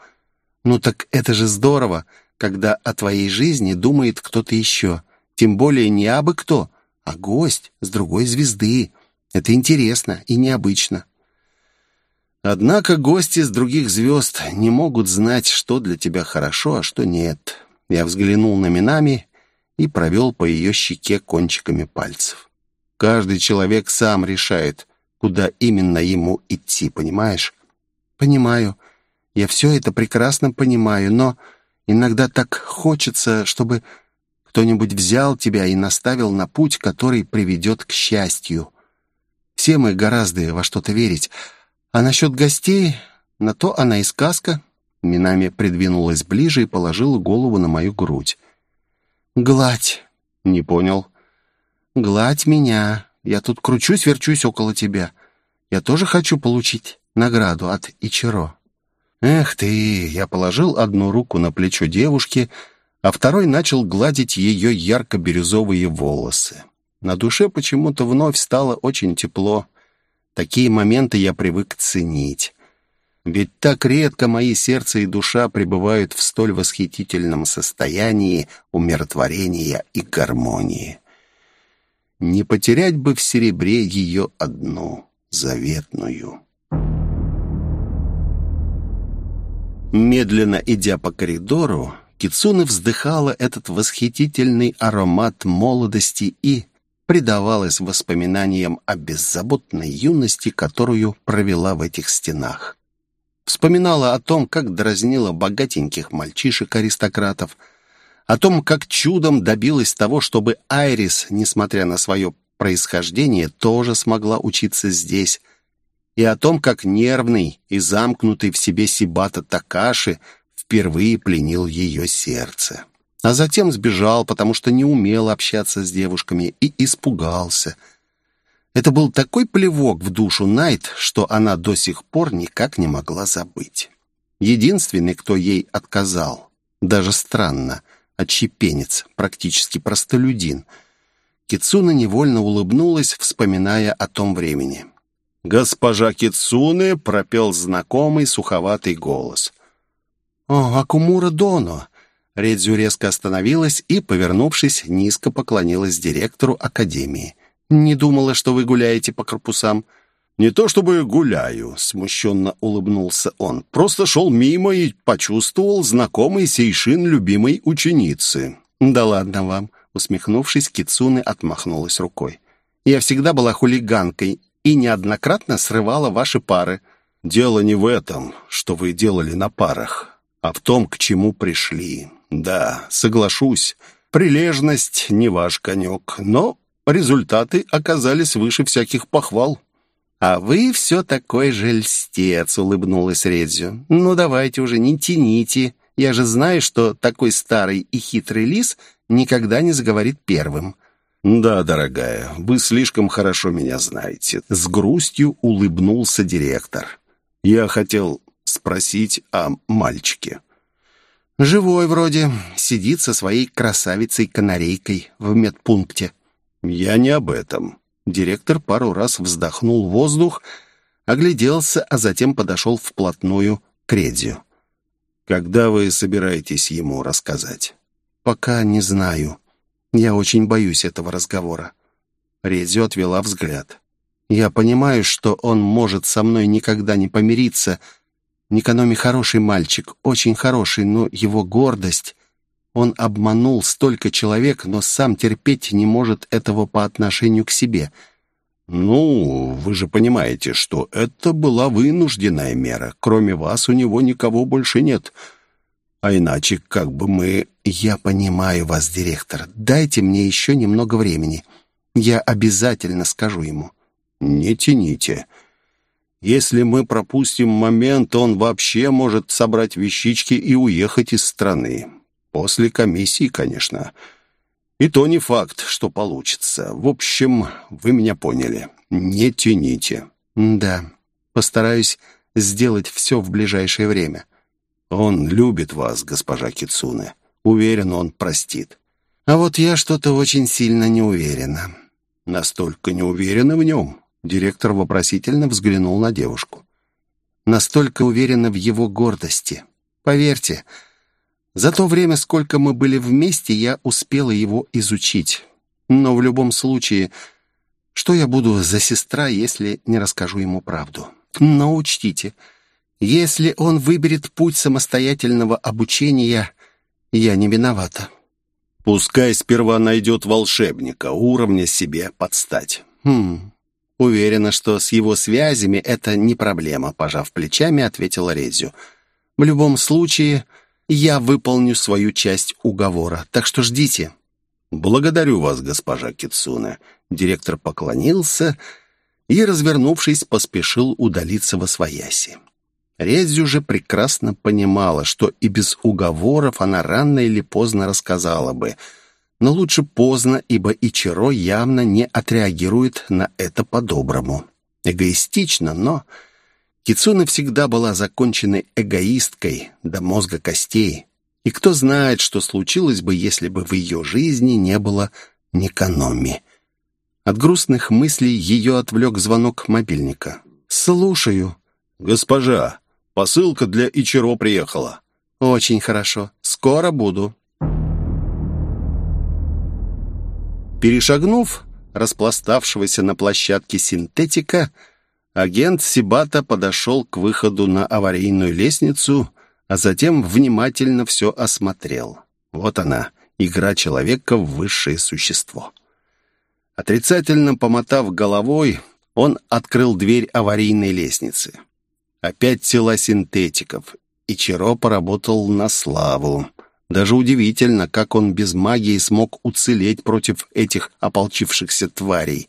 Ну так это же здорово, когда о твоей жизни думает кто-то еще. Тем более не абы кто, а гость с другой звезды. Это интересно и необычно. Однако гости с других звезд не могут знать, что для тебя хорошо, а что нет. Я взглянул на Минами и провел по ее щеке кончиками пальцев. Каждый человек сам решает, куда именно ему идти, понимаешь? Понимаю. Я все это прекрасно понимаю, но иногда так хочется, чтобы кто-нибудь взял тебя и наставил на путь, который приведет к счастью. Все мы гораздо во что-то верить, а насчет гостей, на то она и сказка. Минами придвинулась ближе и положила голову на мою грудь. «Гладь!» «Не понял». «Гладь меня. Я тут кручусь-верчусь около тебя. Я тоже хочу получить награду от Ичиро». «Эх ты!» Я положил одну руку на плечо девушки, а второй начал гладить ее ярко-бирюзовые волосы. На душе почему-то вновь стало очень тепло. Такие моменты я привык ценить. Ведь так редко мои сердце и душа пребывают в столь восхитительном состоянии умиротворения и гармонии. Не потерять бы в серебре ее одну, заветную. Медленно идя по коридору, Кицуна вздыхала этот восхитительный аромат молодости и предавалась воспоминаниям о беззаботной юности, которую провела в этих стенах. Вспоминала о том, как дразнила богатеньких мальчишек-аристократов, о том, как чудом добилась того, чтобы Айрис, несмотря на свое происхождение, тоже смогла учиться здесь, и о том, как нервный и замкнутый в себе Сибата Такаши впервые пленил ее сердце. А затем сбежал, потому что не умел общаться с девушками и испугался. Это был такой плевок в душу Найт, что она до сих пор никак не могла забыть. Единственный, кто ей отказал, даже странно, отщепенец, практически простолюдин. Кицуна невольно улыбнулась, вспоминая о том времени. «Госпожа Кицуне!» — пропел знакомый суховатый голос. «О, Акумура Доно!» Редзю резко остановилась и, повернувшись, низко поклонилась директору академии. «Не думала, что вы гуляете по корпусам». «Не то чтобы гуляю», — смущенно улыбнулся он. «Просто шел мимо и почувствовал знакомый сейшин любимой ученицы». «Да ладно вам», — усмехнувшись, Кицуны отмахнулась рукой. «Я всегда была хулиганкой и неоднократно срывала ваши пары». «Дело не в этом, что вы делали на парах, а в том, к чему пришли. Да, соглашусь, прилежность не ваш конек, но результаты оказались выше всяких похвал». «А вы все такой же льстец», — улыбнулась Редзю. «Ну, давайте уже, не тяните. Я же знаю, что такой старый и хитрый лис никогда не заговорит первым». «Да, дорогая, вы слишком хорошо меня знаете», — с грустью улыбнулся директор. «Я хотел спросить о мальчике». «Живой вроде, сидит со своей красавицей-канарейкой в медпункте». «Я не об этом». Директор пару раз вздохнул воздух, огляделся, а затем подошел вплотную к Редзю. «Когда вы собираетесь ему рассказать?» «Пока не знаю». Я очень боюсь этого разговора». Редзю отвела взгляд. «Я понимаю, что он может со мной никогда не помириться. Никаноми хороший мальчик, очень хороший, но его гордость... Он обманул столько человек, но сам терпеть не может этого по отношению к себе». «Ну, вы же понимаете, что это была вынужденная мера. Кроме вас у него никого больше нет. А иначе как бы мы «Я понимаю вас, директор. Дайте мне еще немного времени. Я обязательно скажу ему». «Не тяните. Если мы пропустим момент, он вообще может собрать вещички и уехать из страны. После комиссии, конечно. И то не факт, что получится. В общем, вы меня поняли. Не тяните». «Да, постараюсь сделать все в ближайшее время». «Он любит вас, госпожа Кицуне». Уверен, он простит. А вот я что-то очень сильно не уверена. Настолько не уверена в нем. Директор вопросительно взглянул на девушку. Настолько уверена в его гордости. Поверьте, за то время, сколько мы были вместе, я успела его изучить. Но в любом случае, что я буду за сестра, если не расскажу ему правду? Но учтите, если он выберет путь самостоятельного обучения, я не виновата. Пускай сперва найдет волшебника, уровня себе подстать. Хм, уверена, что с его связями это не проблема, пожав плечами, ответила Резю. В любом случае, я выполню свою часть уговора, так что ждите. Благодарю вас, госпожа Кицуне. Директор поклонился и, развернувшись, поспешил удалиться во свояси. Резю же прекрасно понимала, что и без уговоров она рано или поздно рассказала бы. Но лучше поздно, ибо Ичиро явно не отреагирует на это по-доброму. Эгоистично, но... Кицуна всегда была законченной эгоисткой до мозга костей. И кто знает, что случилось бы, если бы в ее жизни не было Никаноми. От грустных мыслей ее отвлек звонок мобильника. «Слушаю». «Госпожа, посылка для Ичиро приехала». «Очень хорошо. Скоро буду». Перешагнув распластавшегося на площадке синтетика, агент Сибата подошел к выходу на аварийную лестницу, а затем внимательно все осмотрел. Вот она, игра человека в высшее существо. Отрицательно помотав головой, он открыл дверь аварийной лестницы. Опять тела синтетиков, и Чиро поработал на славу. Даже удивительно, как он без магии смог уцелеть против этих ополчившихся тварей.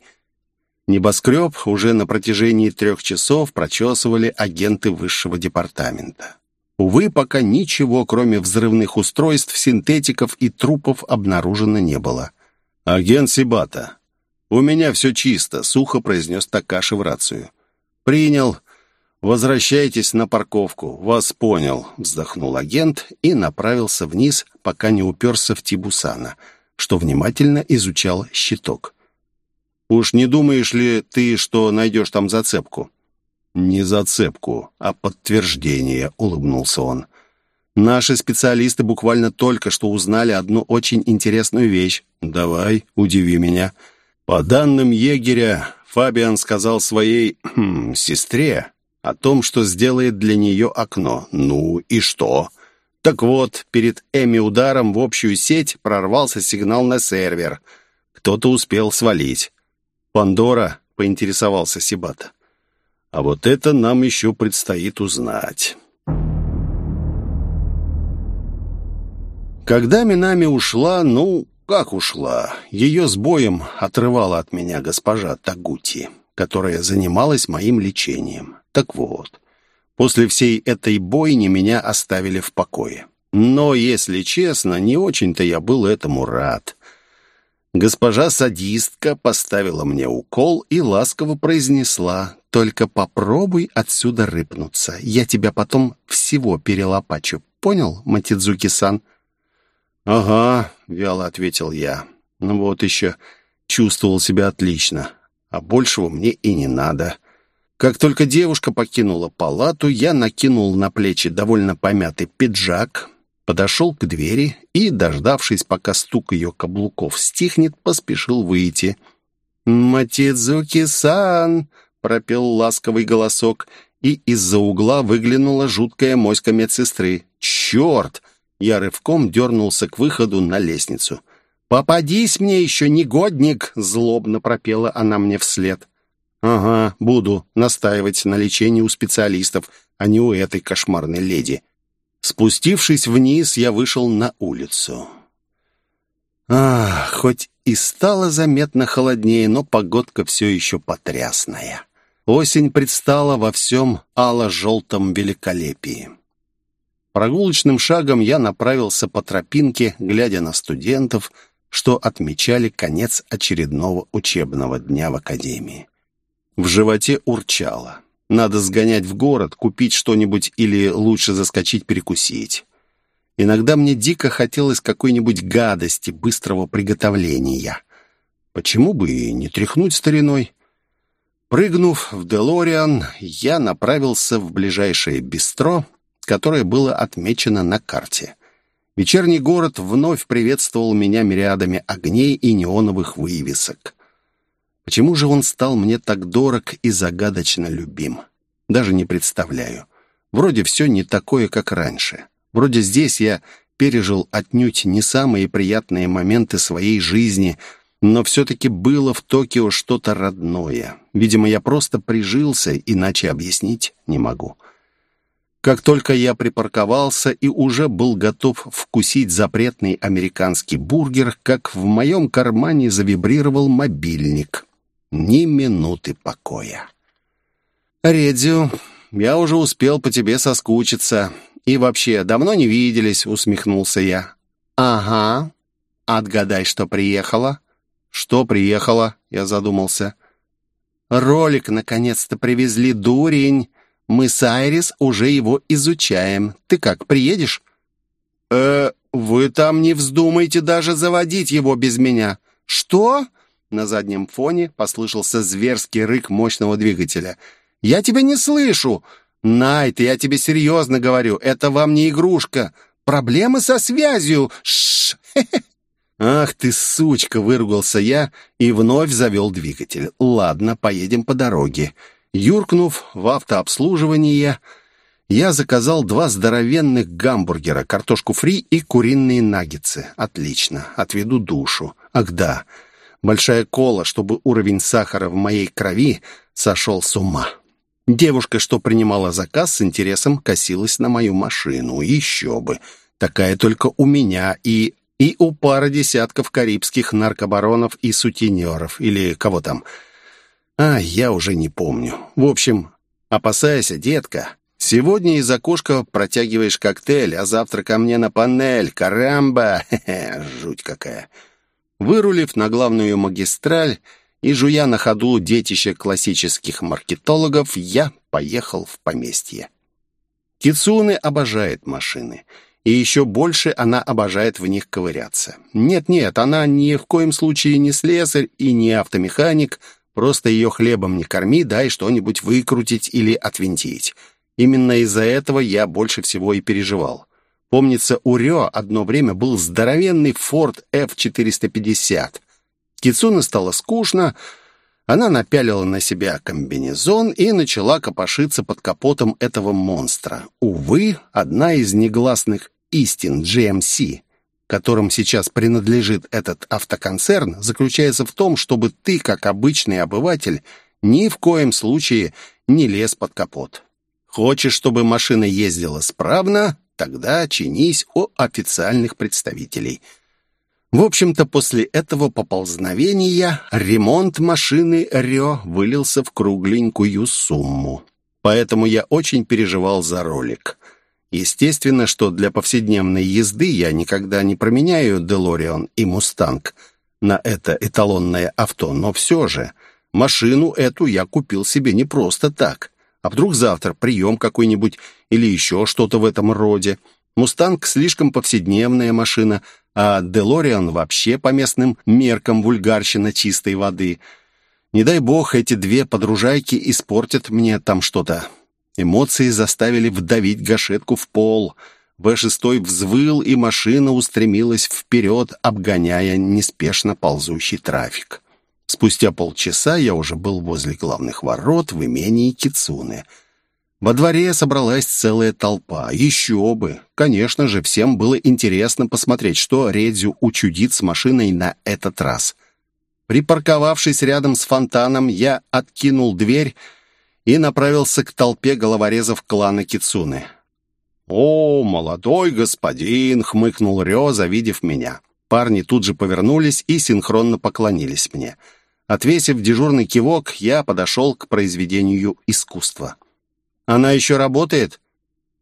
Небоскреб уже на протяжении трех часов прочесывали агенты высшего департамента. Увы, пока ничего, кроме взрывных устройств, синтетиков и трупов, обнаружено не было. «Агент Сибата, у меня все чисто», — сухо произнес Такаши в рацию. «Принял. Возвращайтесь на парковку. Вас понял», — вздохнул агент и направился вниз, пока не уперся в Тибусана, что внимательно изучал щиток. «Уж не думаешь ли ты, что найдешь там зацепку?» «Не зацепку, а подтверждение», — улыбнулся он. «Наши специалисты буквально только что узнали одну очень интересную вещь. Давай, удиви меня. По данным егеря, Фабиан сказал своей сестре о том, что сделает для нее окно. Ну и что?» Так вот, перед Эми-ударом в общую сеть прорвался сигнал на сервер. Кто-то успел свалить. «Пандора?» — поинтересовался Сибата. А вот это нам еще предстоит узнать. Когда Минами ушла, ну, как ушла? Ее с боем отрывала от меня госпожа Тагути, которая занималась моим лечением. Так вот, после всей этой бойни меня оставили в покое. Но, если честно, не очень-то я был этому рад. Госпожа-садистка поставила мне укол и ласково произнесла «Только попробуй отсюда рыпнуться. Я тебя потом всего перелопачу. Понял, Матидзуки-сан?» «Ага», — вяло ответил я. «Ну вот еще чувствовал себя отлично, а большего мне и не надо». Как только девушка покинула палату, я накинул на плечи довольно помятый пиджак, подошел к двери и, дождавшись, пока стук ее каблуков стихнет, поспешил выйти. «Матидзуки-сан!» — пропел ласковый голосок, и из-за угла выглянула жуткая моська медсестры. «Черт!» — я рывком дернулся к выходу на лестницу. «Попадись мне еще, негодник!» — злобно пропела она мне вслед. «Ага, буду настаивать на лечении у специалистов, а не у этой кошмарной леди». Спустившись вниз, я вышел на улицу. Ах, хоть и стало заметно холоднее, но погодка все еще потрясная. Осень предстала во всем ало-желтом великолепии. Прогулочным шагом я направился по тропинке, глядя на студентов, что отмечали конец очередного учебного дня в академии. В животе урчало. Надо сгонять в город, купить что-нибудь или лучше заскочить перекусить. Иногда мне дико хотелось какой-нибудь гадости, быстрого приготовления. Почему бы и не тряхнуть стариной? Прыгнув в Делориан, я направился в ближайшее бистро, которое было отмечено на карте. Вечерний город вновь приветствовал меня мириадами огней и неоновых вывесок. Почему же он стал мне так дорог и загадочно любим? Даже не представляю. Вроде все не такое, как раньше. Вроде здесь я пережил отнюдь не самые приятные моменты своей жизни, но все-таки было в Токио что-то родное. Видимо, я просто прижился, иначе объяснить не могу. Как только я припарковался и уже был готов вкусить запретный американский бургер, как в моем кармане завибрировал мобильник ни минуты покоя. «Редзю, я уже успел по тебе соскучиться. И вообще, давно не виделись», — усмехнулся я. «Ага. Отгадай, что приехала?» «Что приехала?» — я задумался. «Ролик наконец-то привезли, дурень. Мы с Айрис уже его изучаем. Ты как, приедешь?» «Э, вы там не вздумайте даже заводить его без меня». «Что?» На заднем фоне послышался зверский рык мощного двигателя. «Я тебя не слышу!» «Найт, я тебе серьезно говорю, это вам не игрушка. Проблемы со связью. Шш. Ах ты, сучка, выругался я и вновь завел двигатель. Ладно, поедем по дороге. Юркнув в автообслуживание, я заказал два здоровенных гамбургера, картошку фри и куриные наггетсы. Отлично, отведу душу. Ах да, большая кола, чтобы уровень сахара в моей крови сошел с ума. Девушка, что принимала заказ, с интересом косилась на мою машину. Еще бы. Такая только у меня и... и у пары десятков карибских наркобаронов и сутенеров. Или кого там. А, я уже не помню. В общем, опасайся, детка. Сегодня из окошка протягиваешь коктейль, а завтра ко мне на панель. Карамба! Хе -хе, жуть какая. Вырулив на главную магистраль, и, жуя на ходу детище классических маркетологов, я поехал в поместье. Кицуны обожает машины, и еще больше она обожает в них ковыряться. Нет-нет, она ни в коем случае не слесарь и не автомеханик, просто ее хлебом не корми, дай что-нибудь выкрутить или отвинтить. Именно из-за этого я больше всего и переживал. Помнится, у Рё одно время был здоровенный Ford F-450 — Кицуна стало скучно, она напялила на себя комбинезон и начала копошиться под капотом этого монстра. Увы, одна из негласных истин GMC, которым сейчас принадлежит этот автоконцерн, заключается в том, чтобы ты, как обычный обыватель, ни в коем случае не лез под капот. Хочешь, чтобы машина ездила справно, тогда чинись у официальных представителей – в общем-то, после этого поползновения ремонт машины Рё вылился в кругленькую сумму. Поэтому я очень переживал за ролик. Естественно, что для повседневной езды я никогда не променяю Делорион и Мустанг на это эталонное авто, но все же машину эту я купил себе не просто так. А вдруг завтра прием какой-нибудь или еще что-то в этом роде. Мустанг слишком повседневная машина – а Делориан вообще по местным меркам вульгарщина чистой воды. Не дай бог, эти две подружайки испортят мне там что-то. Эмоции заставили вдавить гашетку в пол. В-6 взвыл, и машина устремилась вперед, обгоняя неспешно ползущий трафик. Спустя полчаса я уже был возле главных ворот в имении Кицуны — во дворе собралась целая толпа. Еще бы! Конечно же, всем было интересно посмотреть, что Редзю учудит с машиной на этот раз. Припарковавшись рядом с фонтаном, я откинул дверь и направился к толпе головорезов клана Кицуны. «О, молодой господин!» — хмыкнул Рё, завидев меня. Парни тут же повернулись и синхронно поклонились мне. Отвесив дежурный кивок, я подошел к произведению искусства. Она еще работает?»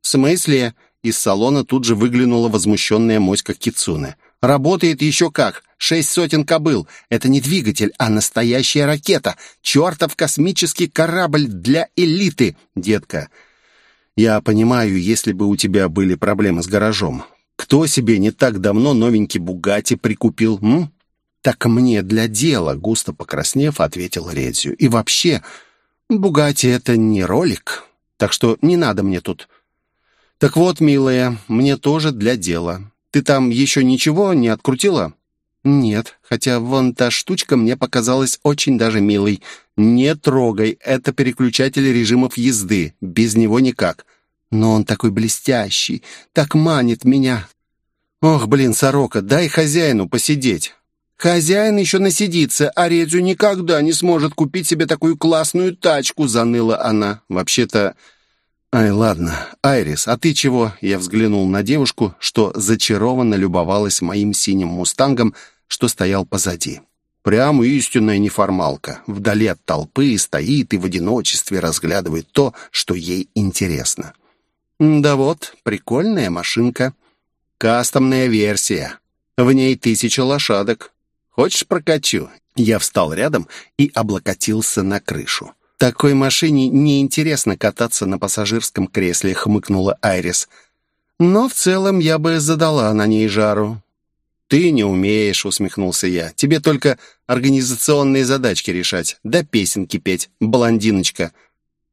«В смысле?» Из салона тут же выглянула возмущенная моська Кицуне. «Работает еще как! Шесть сотен кобыл! Это не двигатель, а настоящая ракета! Чертов космический корабль для элиты, детка!» «Я понимаю, если бы у тебя были проблемы с гаражом. Кто себе не так давно новенький Бугати прикупил, м?» «Так мне для дела», — густо покраснев, ответил Редзю. «И вообще, Бугати — это не ролик, так что не надо мне тут. Так вот, милая, мне тоже для дела. Ты там еще ничего не открутила? Нет, хотя вон та штучка мне показалась очень даже милой. Не трогай, это переключатель режимов езды. Без него никак. Но он такой блестящий, так манит меня. Ох, блин, сорока, дай хозяину посидеть. «Хозяин еще насидится, а Редзю никогда не сможет купить себе такую классную тачку», — заныла она. «Вообще-то...» «Ай, ладно. Айрис, а ты чего?» Я взглянул на девушку, что зачарованно любовалась моим синим мустангом, что стоял позади. Прямо истинная неформалка. Вдали от толпы стоит и в одиночестве разглядывает то, что ей интересно. «Да вот, прикольная машинка. Кастомная версия. В ней тысяча лошадок. Хочешь прокачу?» Я встал рядом и облокотился на крышу. «Такой машине неинтересно кататься на пассажирском кресле», — хмыкнула Айрис. «Но в целом я бы задала на ней жару». «Ты не умеешь», — усмехнулся я. «Тебе только организационные задачки решать, да песенки петь, блондиночка».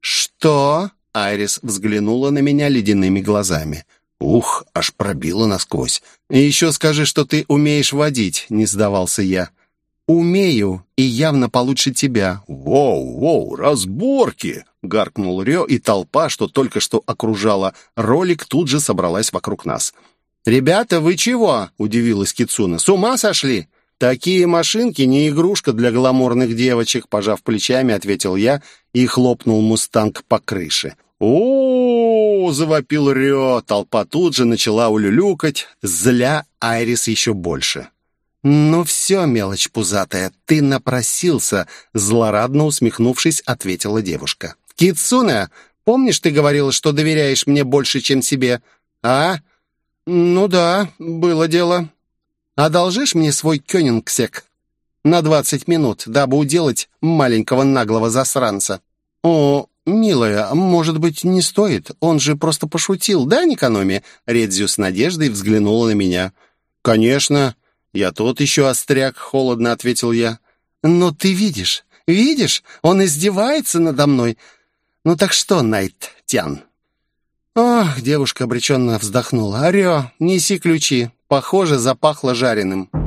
«Что?» — Айрис взглянула на меня ледяными глазами. «Ух, аж пробило насквозь». «И еще скажи, что ты умеешь водить», — не сдавался я. «Умею, и явно получше тебя». «Воу, воу, разборки!» — гаркнул Рё, и толпа, что только что окружала ролик, тут же собралась вокруг нас. «Ребята, вы чего?» — удивилась Кицуна. «С ума сошли?» «Такие машинки не игрушка для гламурных девочек», — пожав плечами, ответил я и хлопнул «Мустанг» по крыше. О, завопил Рё. Толпа тут же начала улюлюкать, зля Айрис еще больше. «Ну все, мелочь пузатая, ты напросился», — злорадно усмехнувшись, ответила девушка. «Кицуна, помнишь, ты говорила, что доверяешь мне больше, чем себе? А?» «Ну да, было дело. Одолжишь мне свой кёнингсек на двадцать минут, дабы уделать маленького наглого засранца?» «О, милая, может быть, не стоит? Он же просто пошутил, да, Никономи?» Редзю с надеждой взглянула на меня. «Конечно. Я тот еще остряк», — холодно ответил я. «Но ты видишь, видишь, он издевается надо мной. Ну так что, Найт Тян?» «Ох!» — девушка обреченно вздохнула. «Орё, неси ключи. Похоже, запахло жареным».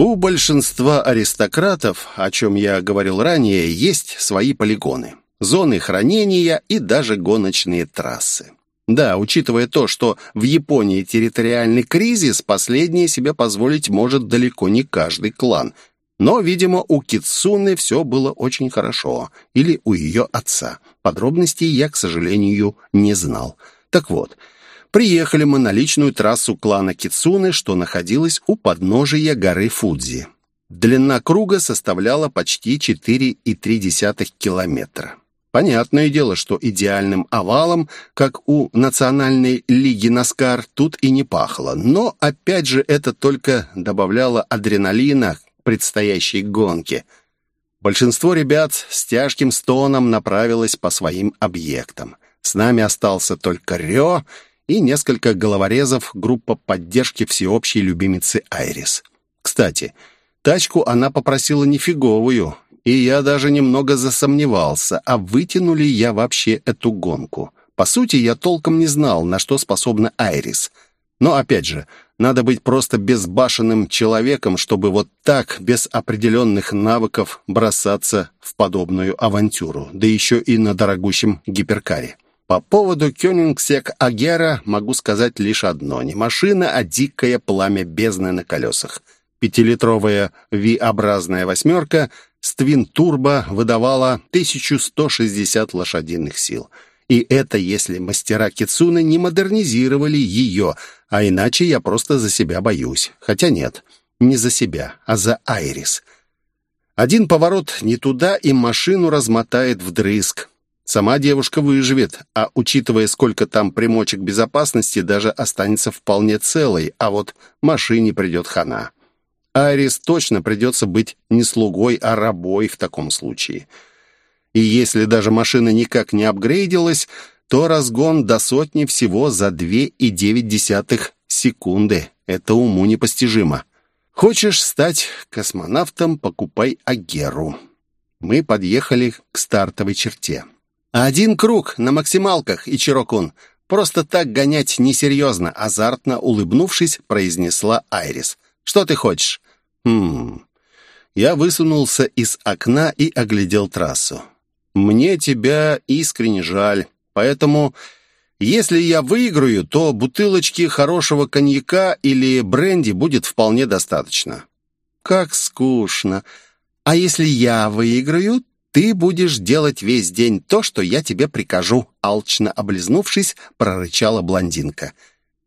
У большинства аристократов, о чем я говорил ранее, есть свои полигоны, зоны хранения и даже гоночные трассы. Да, учитывая то, что в Японии территориальный кризис, последнее себе позволить может далеко не каждый клан, но, видимо, у Китсуны все было очень хорошо. Или у ее отца. Подробностей я, к сожалению, не знал. Так вот, приехали мы на личную трассу клана Китсуны, что находилась у подножия горы Фудзи. Длина круга составляла почти 4,3 километра. Понятное дело, что идеальным овалом, как у Национальной лиги Наскар, тут и не пахло. Но, опять же, это только добавляло адреналина предстоящей гонке. Большинство ребят с тяжким стоном направилось по своим объектам. С нами остался только Рё и несколько головорезов группа поддержки всеобщей любимицы Айрис. Кстати, тачку она попросила нифиговую, и я даже немного засомневался, а вытяну ли я вообще эту гонку. По сути, я толком не знал, на что способна Айрис. Но, опять же, надо быть просто безбашенным человеком, чтобы вот так, без определенных навыков, бросаться в подобную авантюру, да еще и на дорогущем гиперкаре. По поводу Кёнингсек Агера могу сказать лишь одно. Не машина, а дикое пламя бездны на колесах. Пятилитровая V-образная восьмерка с твин-турбо выдавала 1160 лошадиных сил – и это если мастера Кицуны не модернизировали ее, а иначе я просто за себя боюсь. Хотя нет, не за себя, а за Айрис. Один поворот не туда, и машину размотает вдрызг. Сама девушка выживет, а учитывая, сколько там примочек безопасности, даже останется вполне целой, а вот машине придет хана. Айрис точно придется быть не слугой, а рабой в таком случае. И если даже машина никак не апгрейдилась, то разгон до сотни всего за 2,9 секунды. Это уму непостижимо. Хочешь стать космонавтом, покупай Агеру. Мы подъехали к стартовой черте. «Один круг на максималках, Ичирокун. Просто так гонять несерьезно», азартно улыбнувшись, произнесла Айрис. «Что ты хочешь?» «Хм...» Я высунулся из окна и оглядел трассу. Мне тебя искренне жаль. Поэтому, если я выиграю, то бутылочки хорошего коньяка или бренди будет вполне достаточно». «Как скучно. А если я выиграю, ты будешь делать весь день то, что я тебе прикажу», алчно облизнувшись, прорычала блондинка.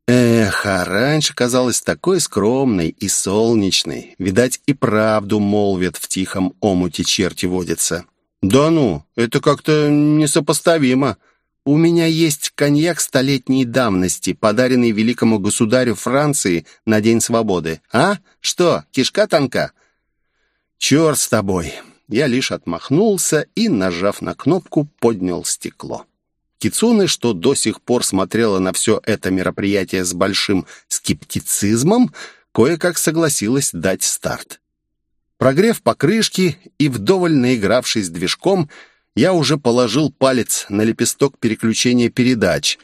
Эх, а раньше казалась такой скромной и солнечной. Видать, и правду молвят в тихом омуте черти водятся. «Да ну, это как-то несопоставимо. У меня есть коньяк столетней давности, подаренный великому государю Франции на День свободы. А? Что, кишка тонка?» «Черт с тобой!» Я лишь отмахнулся и, нажав на кнопку, поднял стекло. Кицуны, что до сих пор смотрела на все это мероприятие с большим скептицизмом, кое-как согласилась дать старт. Прогрев покрышки и вдоволь наигравшись движком, я уже положил палец на лепесток переключения передач.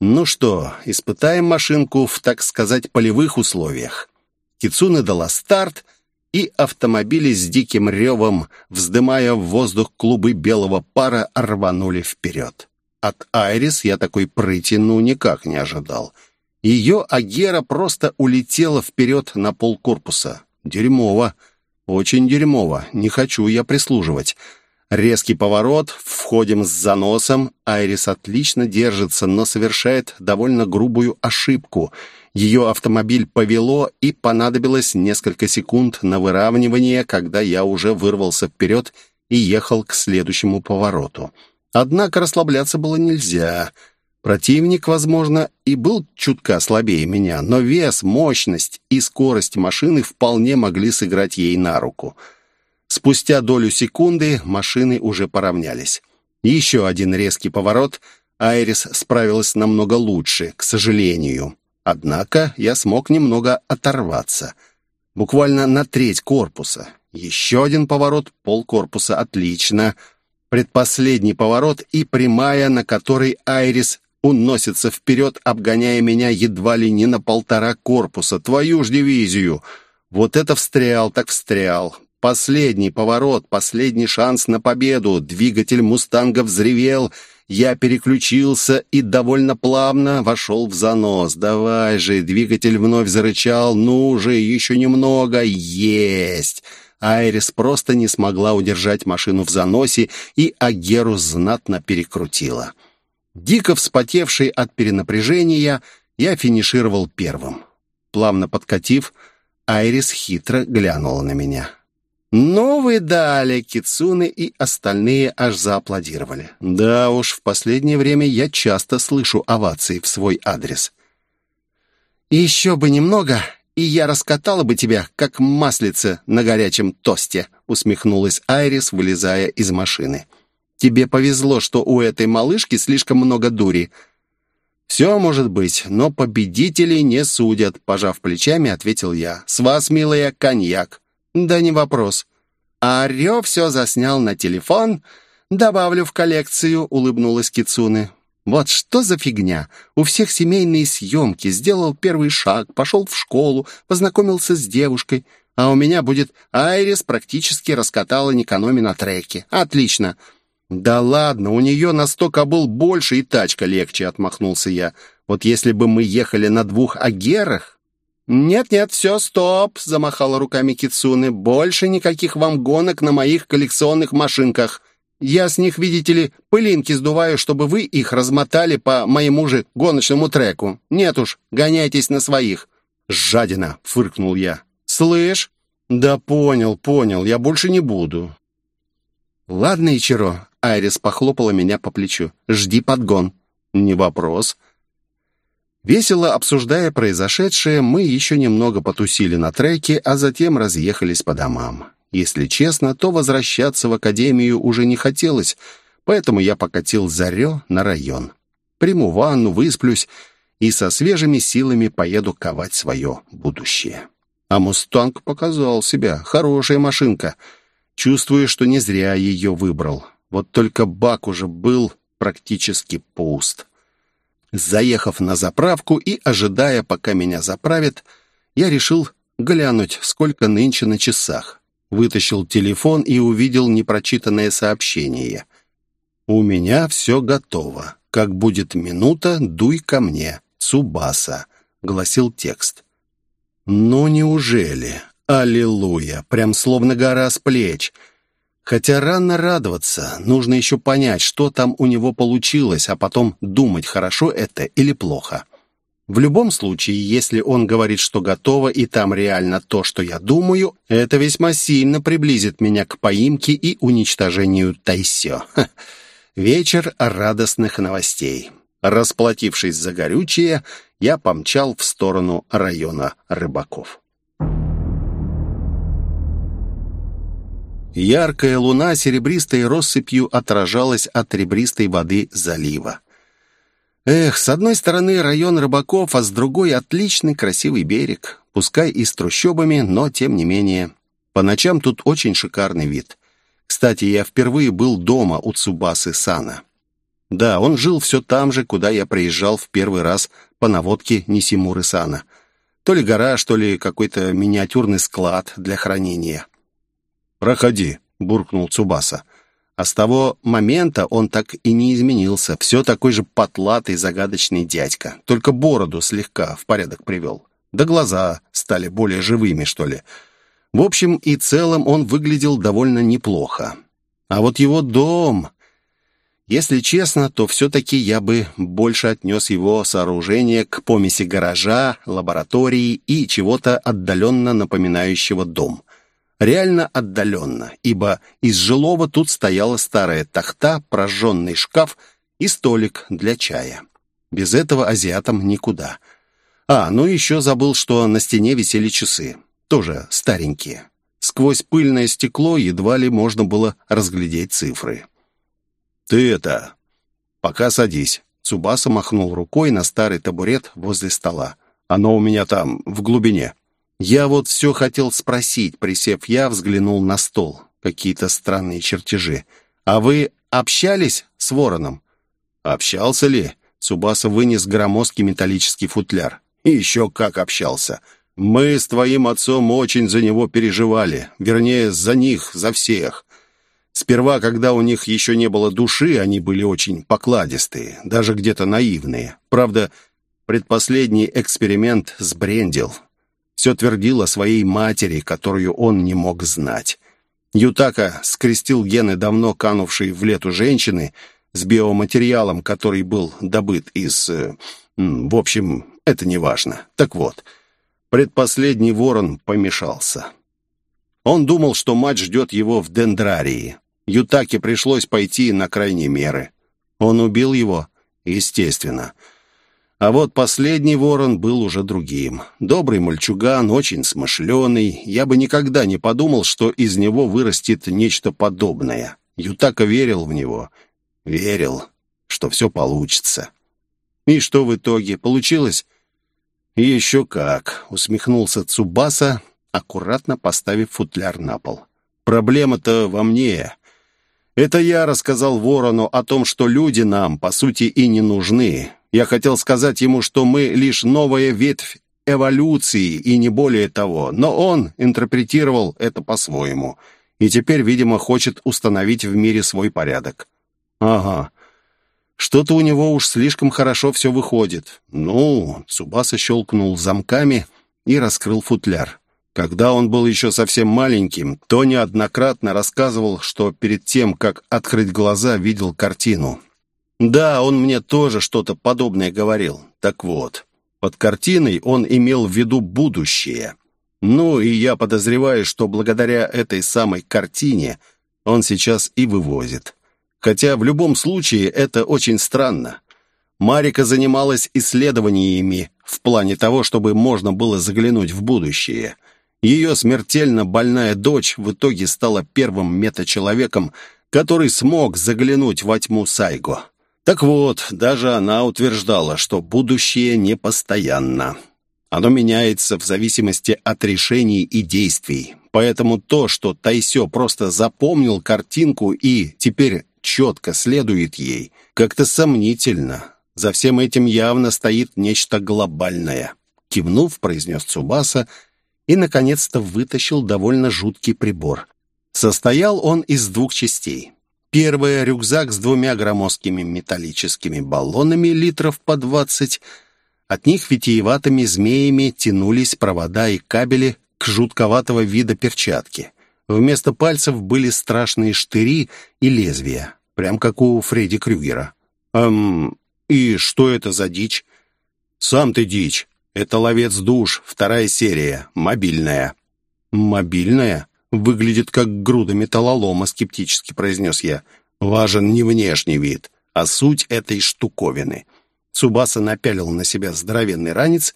Ну что, испытаем машинку в, так сказать, полевых условиях. Кицуна дала старт, и автомобили с диким ревом, вздымая в воздух клубы белого пара, рванули вперед. От Айрис я такой прыти ну никак не ожидал. Ее Агера просто улетела вперед на полкорпуса. Дерьмово. Очень дерьмово. Не хочу я прислуживать. Резкий поворот, входим с заносом. Айрис отлично держится, но совершает довольно грубую ошибку. Ее автомобиль повело, и понадобилось несколько секунд на выравнивание, когда я уже вырвался вперед и ехал к следующему повороту. Однако расслабляться было нельзя. Противник, возможно, и был чутка слабее меня, но вес, мощность и скорость машины вполне могли сыграть ей на руку. Спустя долю секунды машины уже поравнялись. Еще один резкий поворот. Айрис справилась намного лучше, к сожалению. Однако я смог немного оторваться. Буквально на треть корпуса. Еще один поворот, полкорпуса. Отлично. Предпоследний поворот и прямая, на которой Айрис уносится вперед, обгоняя меня едва ли не на полтора корпуса. Твою ж дивизию! Вот это встрял, так встрял. Последний поворот, последний шанс на победу. Двигатель «Мустанга» взревел. Я переключился и довольно плавно вошел в занос. «Давай же!» Двигатель вновь зарычал. «Ну же, еще немного!» «Есть!» Айрис просто не смогла удержать машину в заносе, и Агеру знатно перекрутила. Дико вспотевший от перенапряжения, я финишировал первым. Плавно подкатив, Айрис хитро глянула на меня. «Ну вы дали!» Кицуны и остальные аж зааплодировали. Да уж, в последнее время я часто слышу овации в свой адрес. «Еще бы немного, и я раскатала бы тебя, как маслице на горячем тосте», усмехнулась Айрис, вылезая из машины. «Тебе повезло, что у этой малышки слишком много дури». «Все может быть, но победителей не судят», пожав плечами, ответил я. «С вас, милая, коньяк». «Да не вопрос». «А все заснял на телефон. Добавлю в коллекцию», — улыбнулась Кицуны. Вот что за фигня? У всех семейные съемки. Сделал первый шаг, пошел в школу, познакомился с девушкой. А у меня будет Айрис практически раскатала Никаноми на треке. Отлично. Да ладно, у нее на сто кобыл больше и тачка легче, отмахнулся я. Вот если бы мы ехали на двух агерах... «Нет-нет, все, стоп!» — замахала руками Кицуны. «Больше никаких вам гонок на моих коллекционных машинках. Я с них, видите ли, пылинки сдуваю, чтобы вы их размотали по моему же гоночному треку. Нет уж, гоняйтесь на своих». «Жадина!» — фыркнул я. «Слышь?» «Да понял, понял, я больше не буду». «Ладно, Ичиро», — Айрис похлопала меня по плечу. «Жди подгон». «Не вопрос». Весело обсуждая произошедшее, мы еще немного потусили на треке, а затем разъехались по домам. Если честно, то возвращаться в академию уже не хотелось, поэтому я покатил Зарё на район. Приму ванну, высплюсь и со свежими силами поеду ковать свое будущее. А «Мустанг» показал себя. Хорошая машинка. Чувствую, что не зря ее выбрал. Вот только бак уже был практически пуст. Заехав на заправку и ожидая, пока меня заправят, я решил глянуть, сколько нынче на часах. Вытащил телефон и увидел непрочитанное сообщение. «У меня все готово. Как будет минута, дуй ко мне. Цубаса», — гласил текст. «Ну неужели? Аллилуйя! Прям словно гора с плеч!» Хотя рано радоваться, нужно еще понять, что там у него получилось, а потом думать, хорошо это или плохо. В любом случае, если он говорит, что готово, и там реально то, что я думаю, это весьма сильно приблизит меня к поимке и уничтожению Тайсё. Вечер радостных новостей. Расплатившись за горючее, я помчал в сторону района рыбаков. Яркая луна серебристой россыпью отражалась от ребристой воды залива. Эх, с одной стороны район рыбаков, а с другой отличный красивый берег. Пускай и с трущобами, но тем не менее. По ночам тут очень шикарный вид. Кстати, я впервые был дома у Цубасы Сана. Да, он жил все там же, куда я приезжал в первый раз по наводке Нисимуры Сана. То ли гараж, то ли какой-то миниатюрный склад для хранения. «Проходи», — буркнул Цубаса. А с того момента он так и не изменился. Все такой же потлатый, загадочный дядька. Только бороду слегка в порядок привел. Да глаза стали более живыми, что ли. В общем и целом он выглядел довольно неплохо. А вот его дом... Если честно, то все-таки я бы больше отнес его сооружение к помеси гаража, лаборатории и чего-то отдаленно напоминающего дом реально отдаленно, ибо из жилого тут стояла старая тахта, прожженный шкаф и столик для чая. Без этого азиатам никуда. А, ну еще забыл, что на стене висели часы. Тоже старенькие. Сквозь пыльное стекло едва ли можно было разглядеть цифры. «Ты это... пока садись». Цубаса махнул рукой на старый табурет возле стола. «Оно у меня там, в глубине». Я вот все хотел спросить, присев я, взглянул на стол. Какие-то странные чертежи. А вы общались с Вороном? Общался ли? Цубаса вынес громоздкий металлический футляр. И еще как общался. Мы с твоим отцом очень за него переживали. Вернее, за них, за всех. Сперва, когда у них еще не было души, они были очень покладистые, даже где-то наивные. Правда, предпоследний эксперимент сбрендил все твердил о своей матери, которую он не мог знать. Ютака скрестил гены давно канувшей в лету женщины с биоматериалом, который был добыт из... Э, в общем, это не важно. Так вот, предпоследний ворон помешался. Он думал, что мать ждет его в дендрарии. Ютаке пришлось пойти на крайние меры. Он убил его? Естественно. А вот последний ворон был уже другим. Добрый мальчуган, очень смышленый. Я бы никогда не подумал, что из него вырастет нечто подобное. Ютака верил в него. Верил, что все получится. И что в итоге? Получилось? «Еще как!» — усмехнулся Цубаса, аккуратно поставив футляр на пол. «Проблема-то во мне. Это я рассказал Ворону о том, что люди нам, по сути, и не нужны. Я хотел сказать ему, что мы лишь новая ветвь эволюции и не более того, но он интерпретировал это по-своему и теперь, видимо, хочет установить в мире свой порядок. Ага. Что-то у него уж слишком хорошо все выходит. Ну, Цубаса щелкнул замками и раскрыл футляр. Когда он был еще совсем маленьким, то неоднократно рассказывал, что перед тем, как открыть глаза, видел картину. Да, он мне тоже что-то подобное говорил. Так вот, под картиной он имел в виду будущее. Ну, и я подозреваю, что благодаря этой самой картине он сейчас и вывозит. Хотя в любом случае это очень странно. Марика занималась исследованиями в плане того, чтобы можно было заглянуть в будущее. Ее смертельно больная дочь в итоге стала первым метачеловеком, который смог заглянуть во тьму Сайго. Так вот, даже она утверждала, что будущее непостоянно. Оно меняется в зависимости от решений и действий. Поэтому то, что Тайсё просто запомнил картинку и теперь четко следует ей, как-то сомнительно. За всем этим явно стоит нечто глобальное. Кивнув, произнес Цубаса и, наконец-то, вытащил довольно жуткий прибор. Состоял он из двух частей. Первое — рюкзак с двумя громоздкими металлическими баллонами литров по двадцать. От них витиеватыми змеями тянулись провода и кабели к жутковатого вида перчатки. Вместо пальцев были страшные штыри и лезвия, прям как у Фредди Крюгера. «Эм, и что это за дичь?» «Сам ты дичь. Это ловец душ, вторая серия, мобильная». «Мобильная?» «Выглядит как груда металлолома», — скептически произнес я. «Важен не внешний вид, а суть этой штуковины». Субаса напялил на себя здоровенный ранец,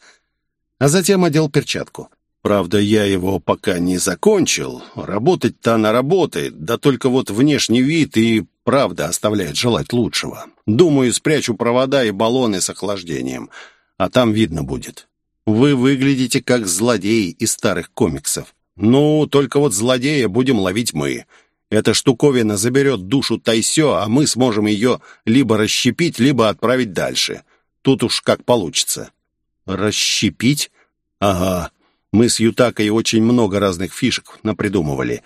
а затем одел перчатку. Правда, я его пока не закончил. Работать-то она работает, да только вот внешний вид и правда оставляет желать лучшего. Думаю, спрячу провода и баллоны с охлаждением, а там видно будет. Вы выглядите как злодеи из старых комиксов. Ну, только вот злодея будем ловить мы. Эта штуковина заберет душу Тайсё, а мы сможем ее либо расщепить, либо отправить дальше. Тут уж как получится. Расщепить? Ага. Мы с Ютакой очень много разных фишек напридумывали.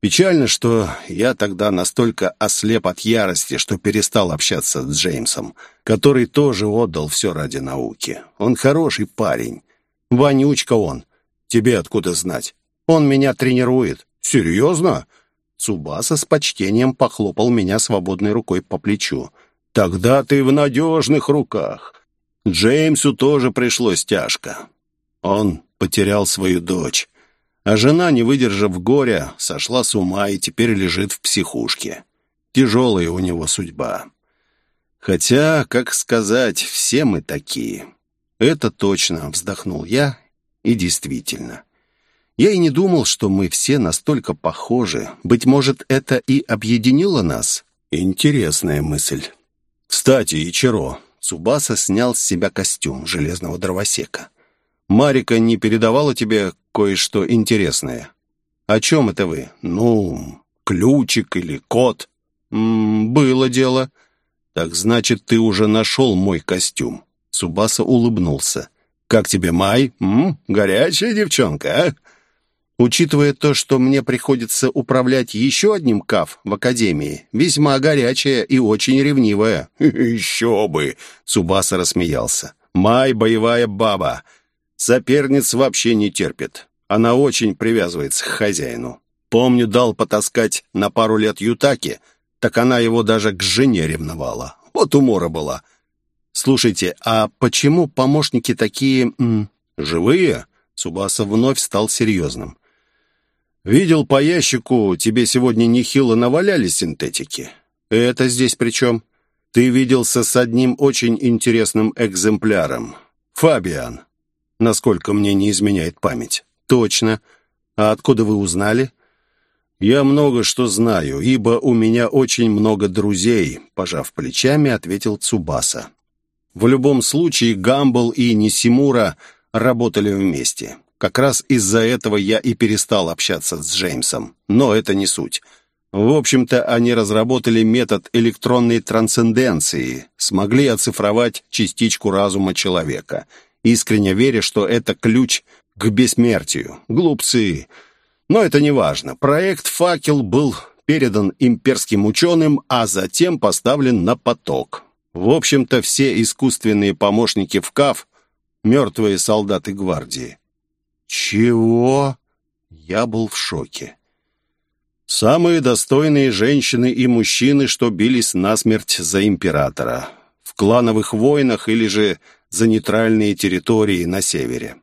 Печально, что я тогда настолько ослеп от ярости, что перестал общаться с Джеймсом, который тоже отдал все ради науки. Он хороший парень. Вонючка он. Тебе откуда знать? Он меня тренирует. Серьезно? Цубаса с почтением похлопал меня свободной рукой по плечу. «Тогда ты в надежных руках. Джеймсу тоже пришлось тяжко. Он потерял свою дочь, а жена, не выдержав горя, сошла с ума и теперь лежит в психушке. Тяжелая у него судьба. Хотя, как сказать, все мы такие. Это точно, вздохнул я, и действительно. Я и не думал, что мы все настолько похожи. Быть может, это и объединило нас? Интересная мысль. Кстати, Ичиро, Цубаса снял с себя костюм железного дровосека. «Марика не передавала тебе кое-что интересное?» «О чем это вы?» «Ну, ключик или кот?» М -м, «Было дело». «Так значит, ты уже нашел мой костюм?» Цубаса улыбнулся. «Как тебе, Май? М? Горячая девчонка, а?» Учитывая то, что мне приходится управлять еще одним КАФ в Академии, весьма горячая и очень ревнивая». «Еще бы!» — Субаса рассмеялся. «Май — боевая баба. Соперниц вообще не терпит. Она очень привязывается к хозяину. Помню, дал потаскать на пару лет Ютаки, так она его даже к жене ревновала. Вот умора была. Слушайте, а почему помощники такие... М, живые?» Субаса вновь стал серьезным. Видел по ящику, тебе сегодня нехило наваляли синтетики. Это здесь при чем? Ты виделся с одним очень интересным экземпляром. Фабиан. Насколько мне не изменяет память. Точно. А откуда вы узнали? Я много что знаю, ибо у меня очень много друзей, пожав плечами, ответил Цубаса. В любом случае Гамбл и Нисимура работали вместе. Как раз из-за этого я и перестал общаться с Джеймсом. Но это не суть. В общем-то, они разработали метод электронной трансценденции, смогли оцифровать частичку разума человека, искренне веря, что это ключ к бессмертию. Глупцы. Но это не важно. Проект «Факел» был передан имперским ученым, а затем поставлен на поток. В общем-то, все искусственные помощники в КАФ — мертвые солдаты гвардии. «Чего?» Я был в шоке. Самые достойные женщины и мужчины, что бились насмерть за императора. В клановых войнах или же за нейтральные территории на севере.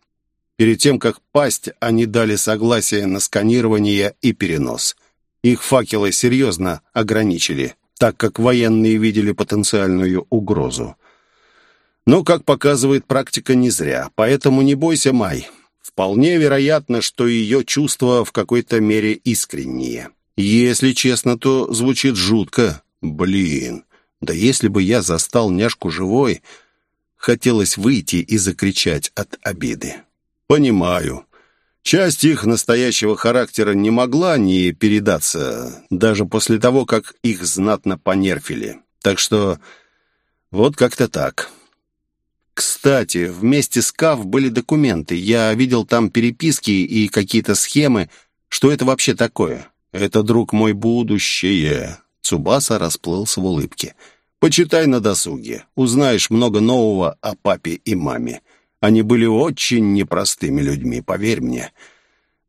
Перед тем, как пасть, они дали согласие на сканирование и перенос. Их факелы серьезно ограничили, так как военные видели потенциальную угрозу. Но, как показывает практика, не зря. Поэтому не бойся, Май. Вполне вероятно, что ее чувства в какой-то мере искренние. Если честно, то звучит жутко. Блин, да если бы я застал няшку живой, хотелось выйти и закричать от обиды. Понимаю. Часть их настоящего характера не могла не передаться, даже после того, как их знатно понерфили. Так что вот как-то так. Кстати, вместе с КАВ были документы. Я видел там переписки и какие-то схемы. Что это вообще такое? Это, друг мой, будущее. Цубаса расплылся в улыбке. Почитай на досуге. Узнаешь много нового о папе и маме. Они были очень непростыми людьми, поверь мне.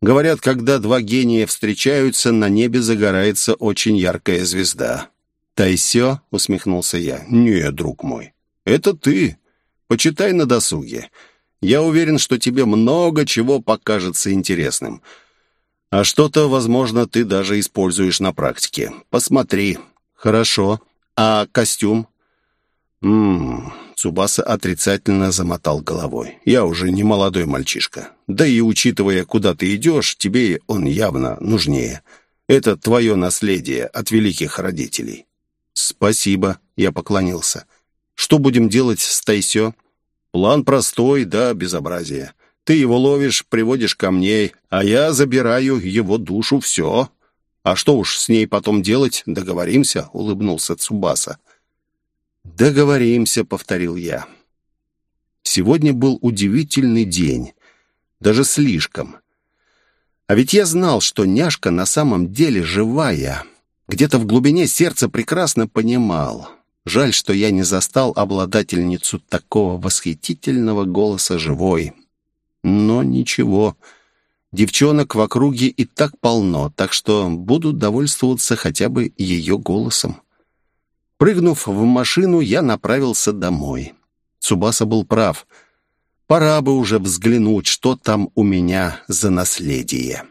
Говорят, когда два гения встречаются, на небе загорается очень яркая звезда. «Тайсё?» — усмехнулся я. «Нет, друг мой, это ты. Почитай на досуге. Я уверен, что тебе много чего покажется интересным. А что-то, возможно, ты даже используешь на практике. Посмотри. Хорошо. А костюм? Ммм... Цубаса отрицательно замотал головой. «Я уже не молодой мальчишка. Да и учитывая, куда ты идешь, тебе он явно нужнее. Это твое наследие от великих родителей. «Спасибо», — я поклонился. «Что будем делать с Тайсё?» «План простой, да безобразие. Ты его ловишь, приводишь ко мне, а я забираю его душу, все. А что уж с ней потом делать, договоримся», — улыбнулся Цубаса. «Договоримся», — повторил я. Сегодня был удивительный день. Даже слишком. А ведь я знал, что няшка на самом деле живая. Где-то в глубине сердца прекрасно понимал. Жаль, что я не застал обладательницу такого восхитительного голоса живой. Но ничего. Девчонок в округе и так полно, так что буду довольствоваться хотя бы ее голосом. Прыгнув в машину, я направился домой. Цубаса был прав. Пора бы уже взглянуть, что там у меня за наследие.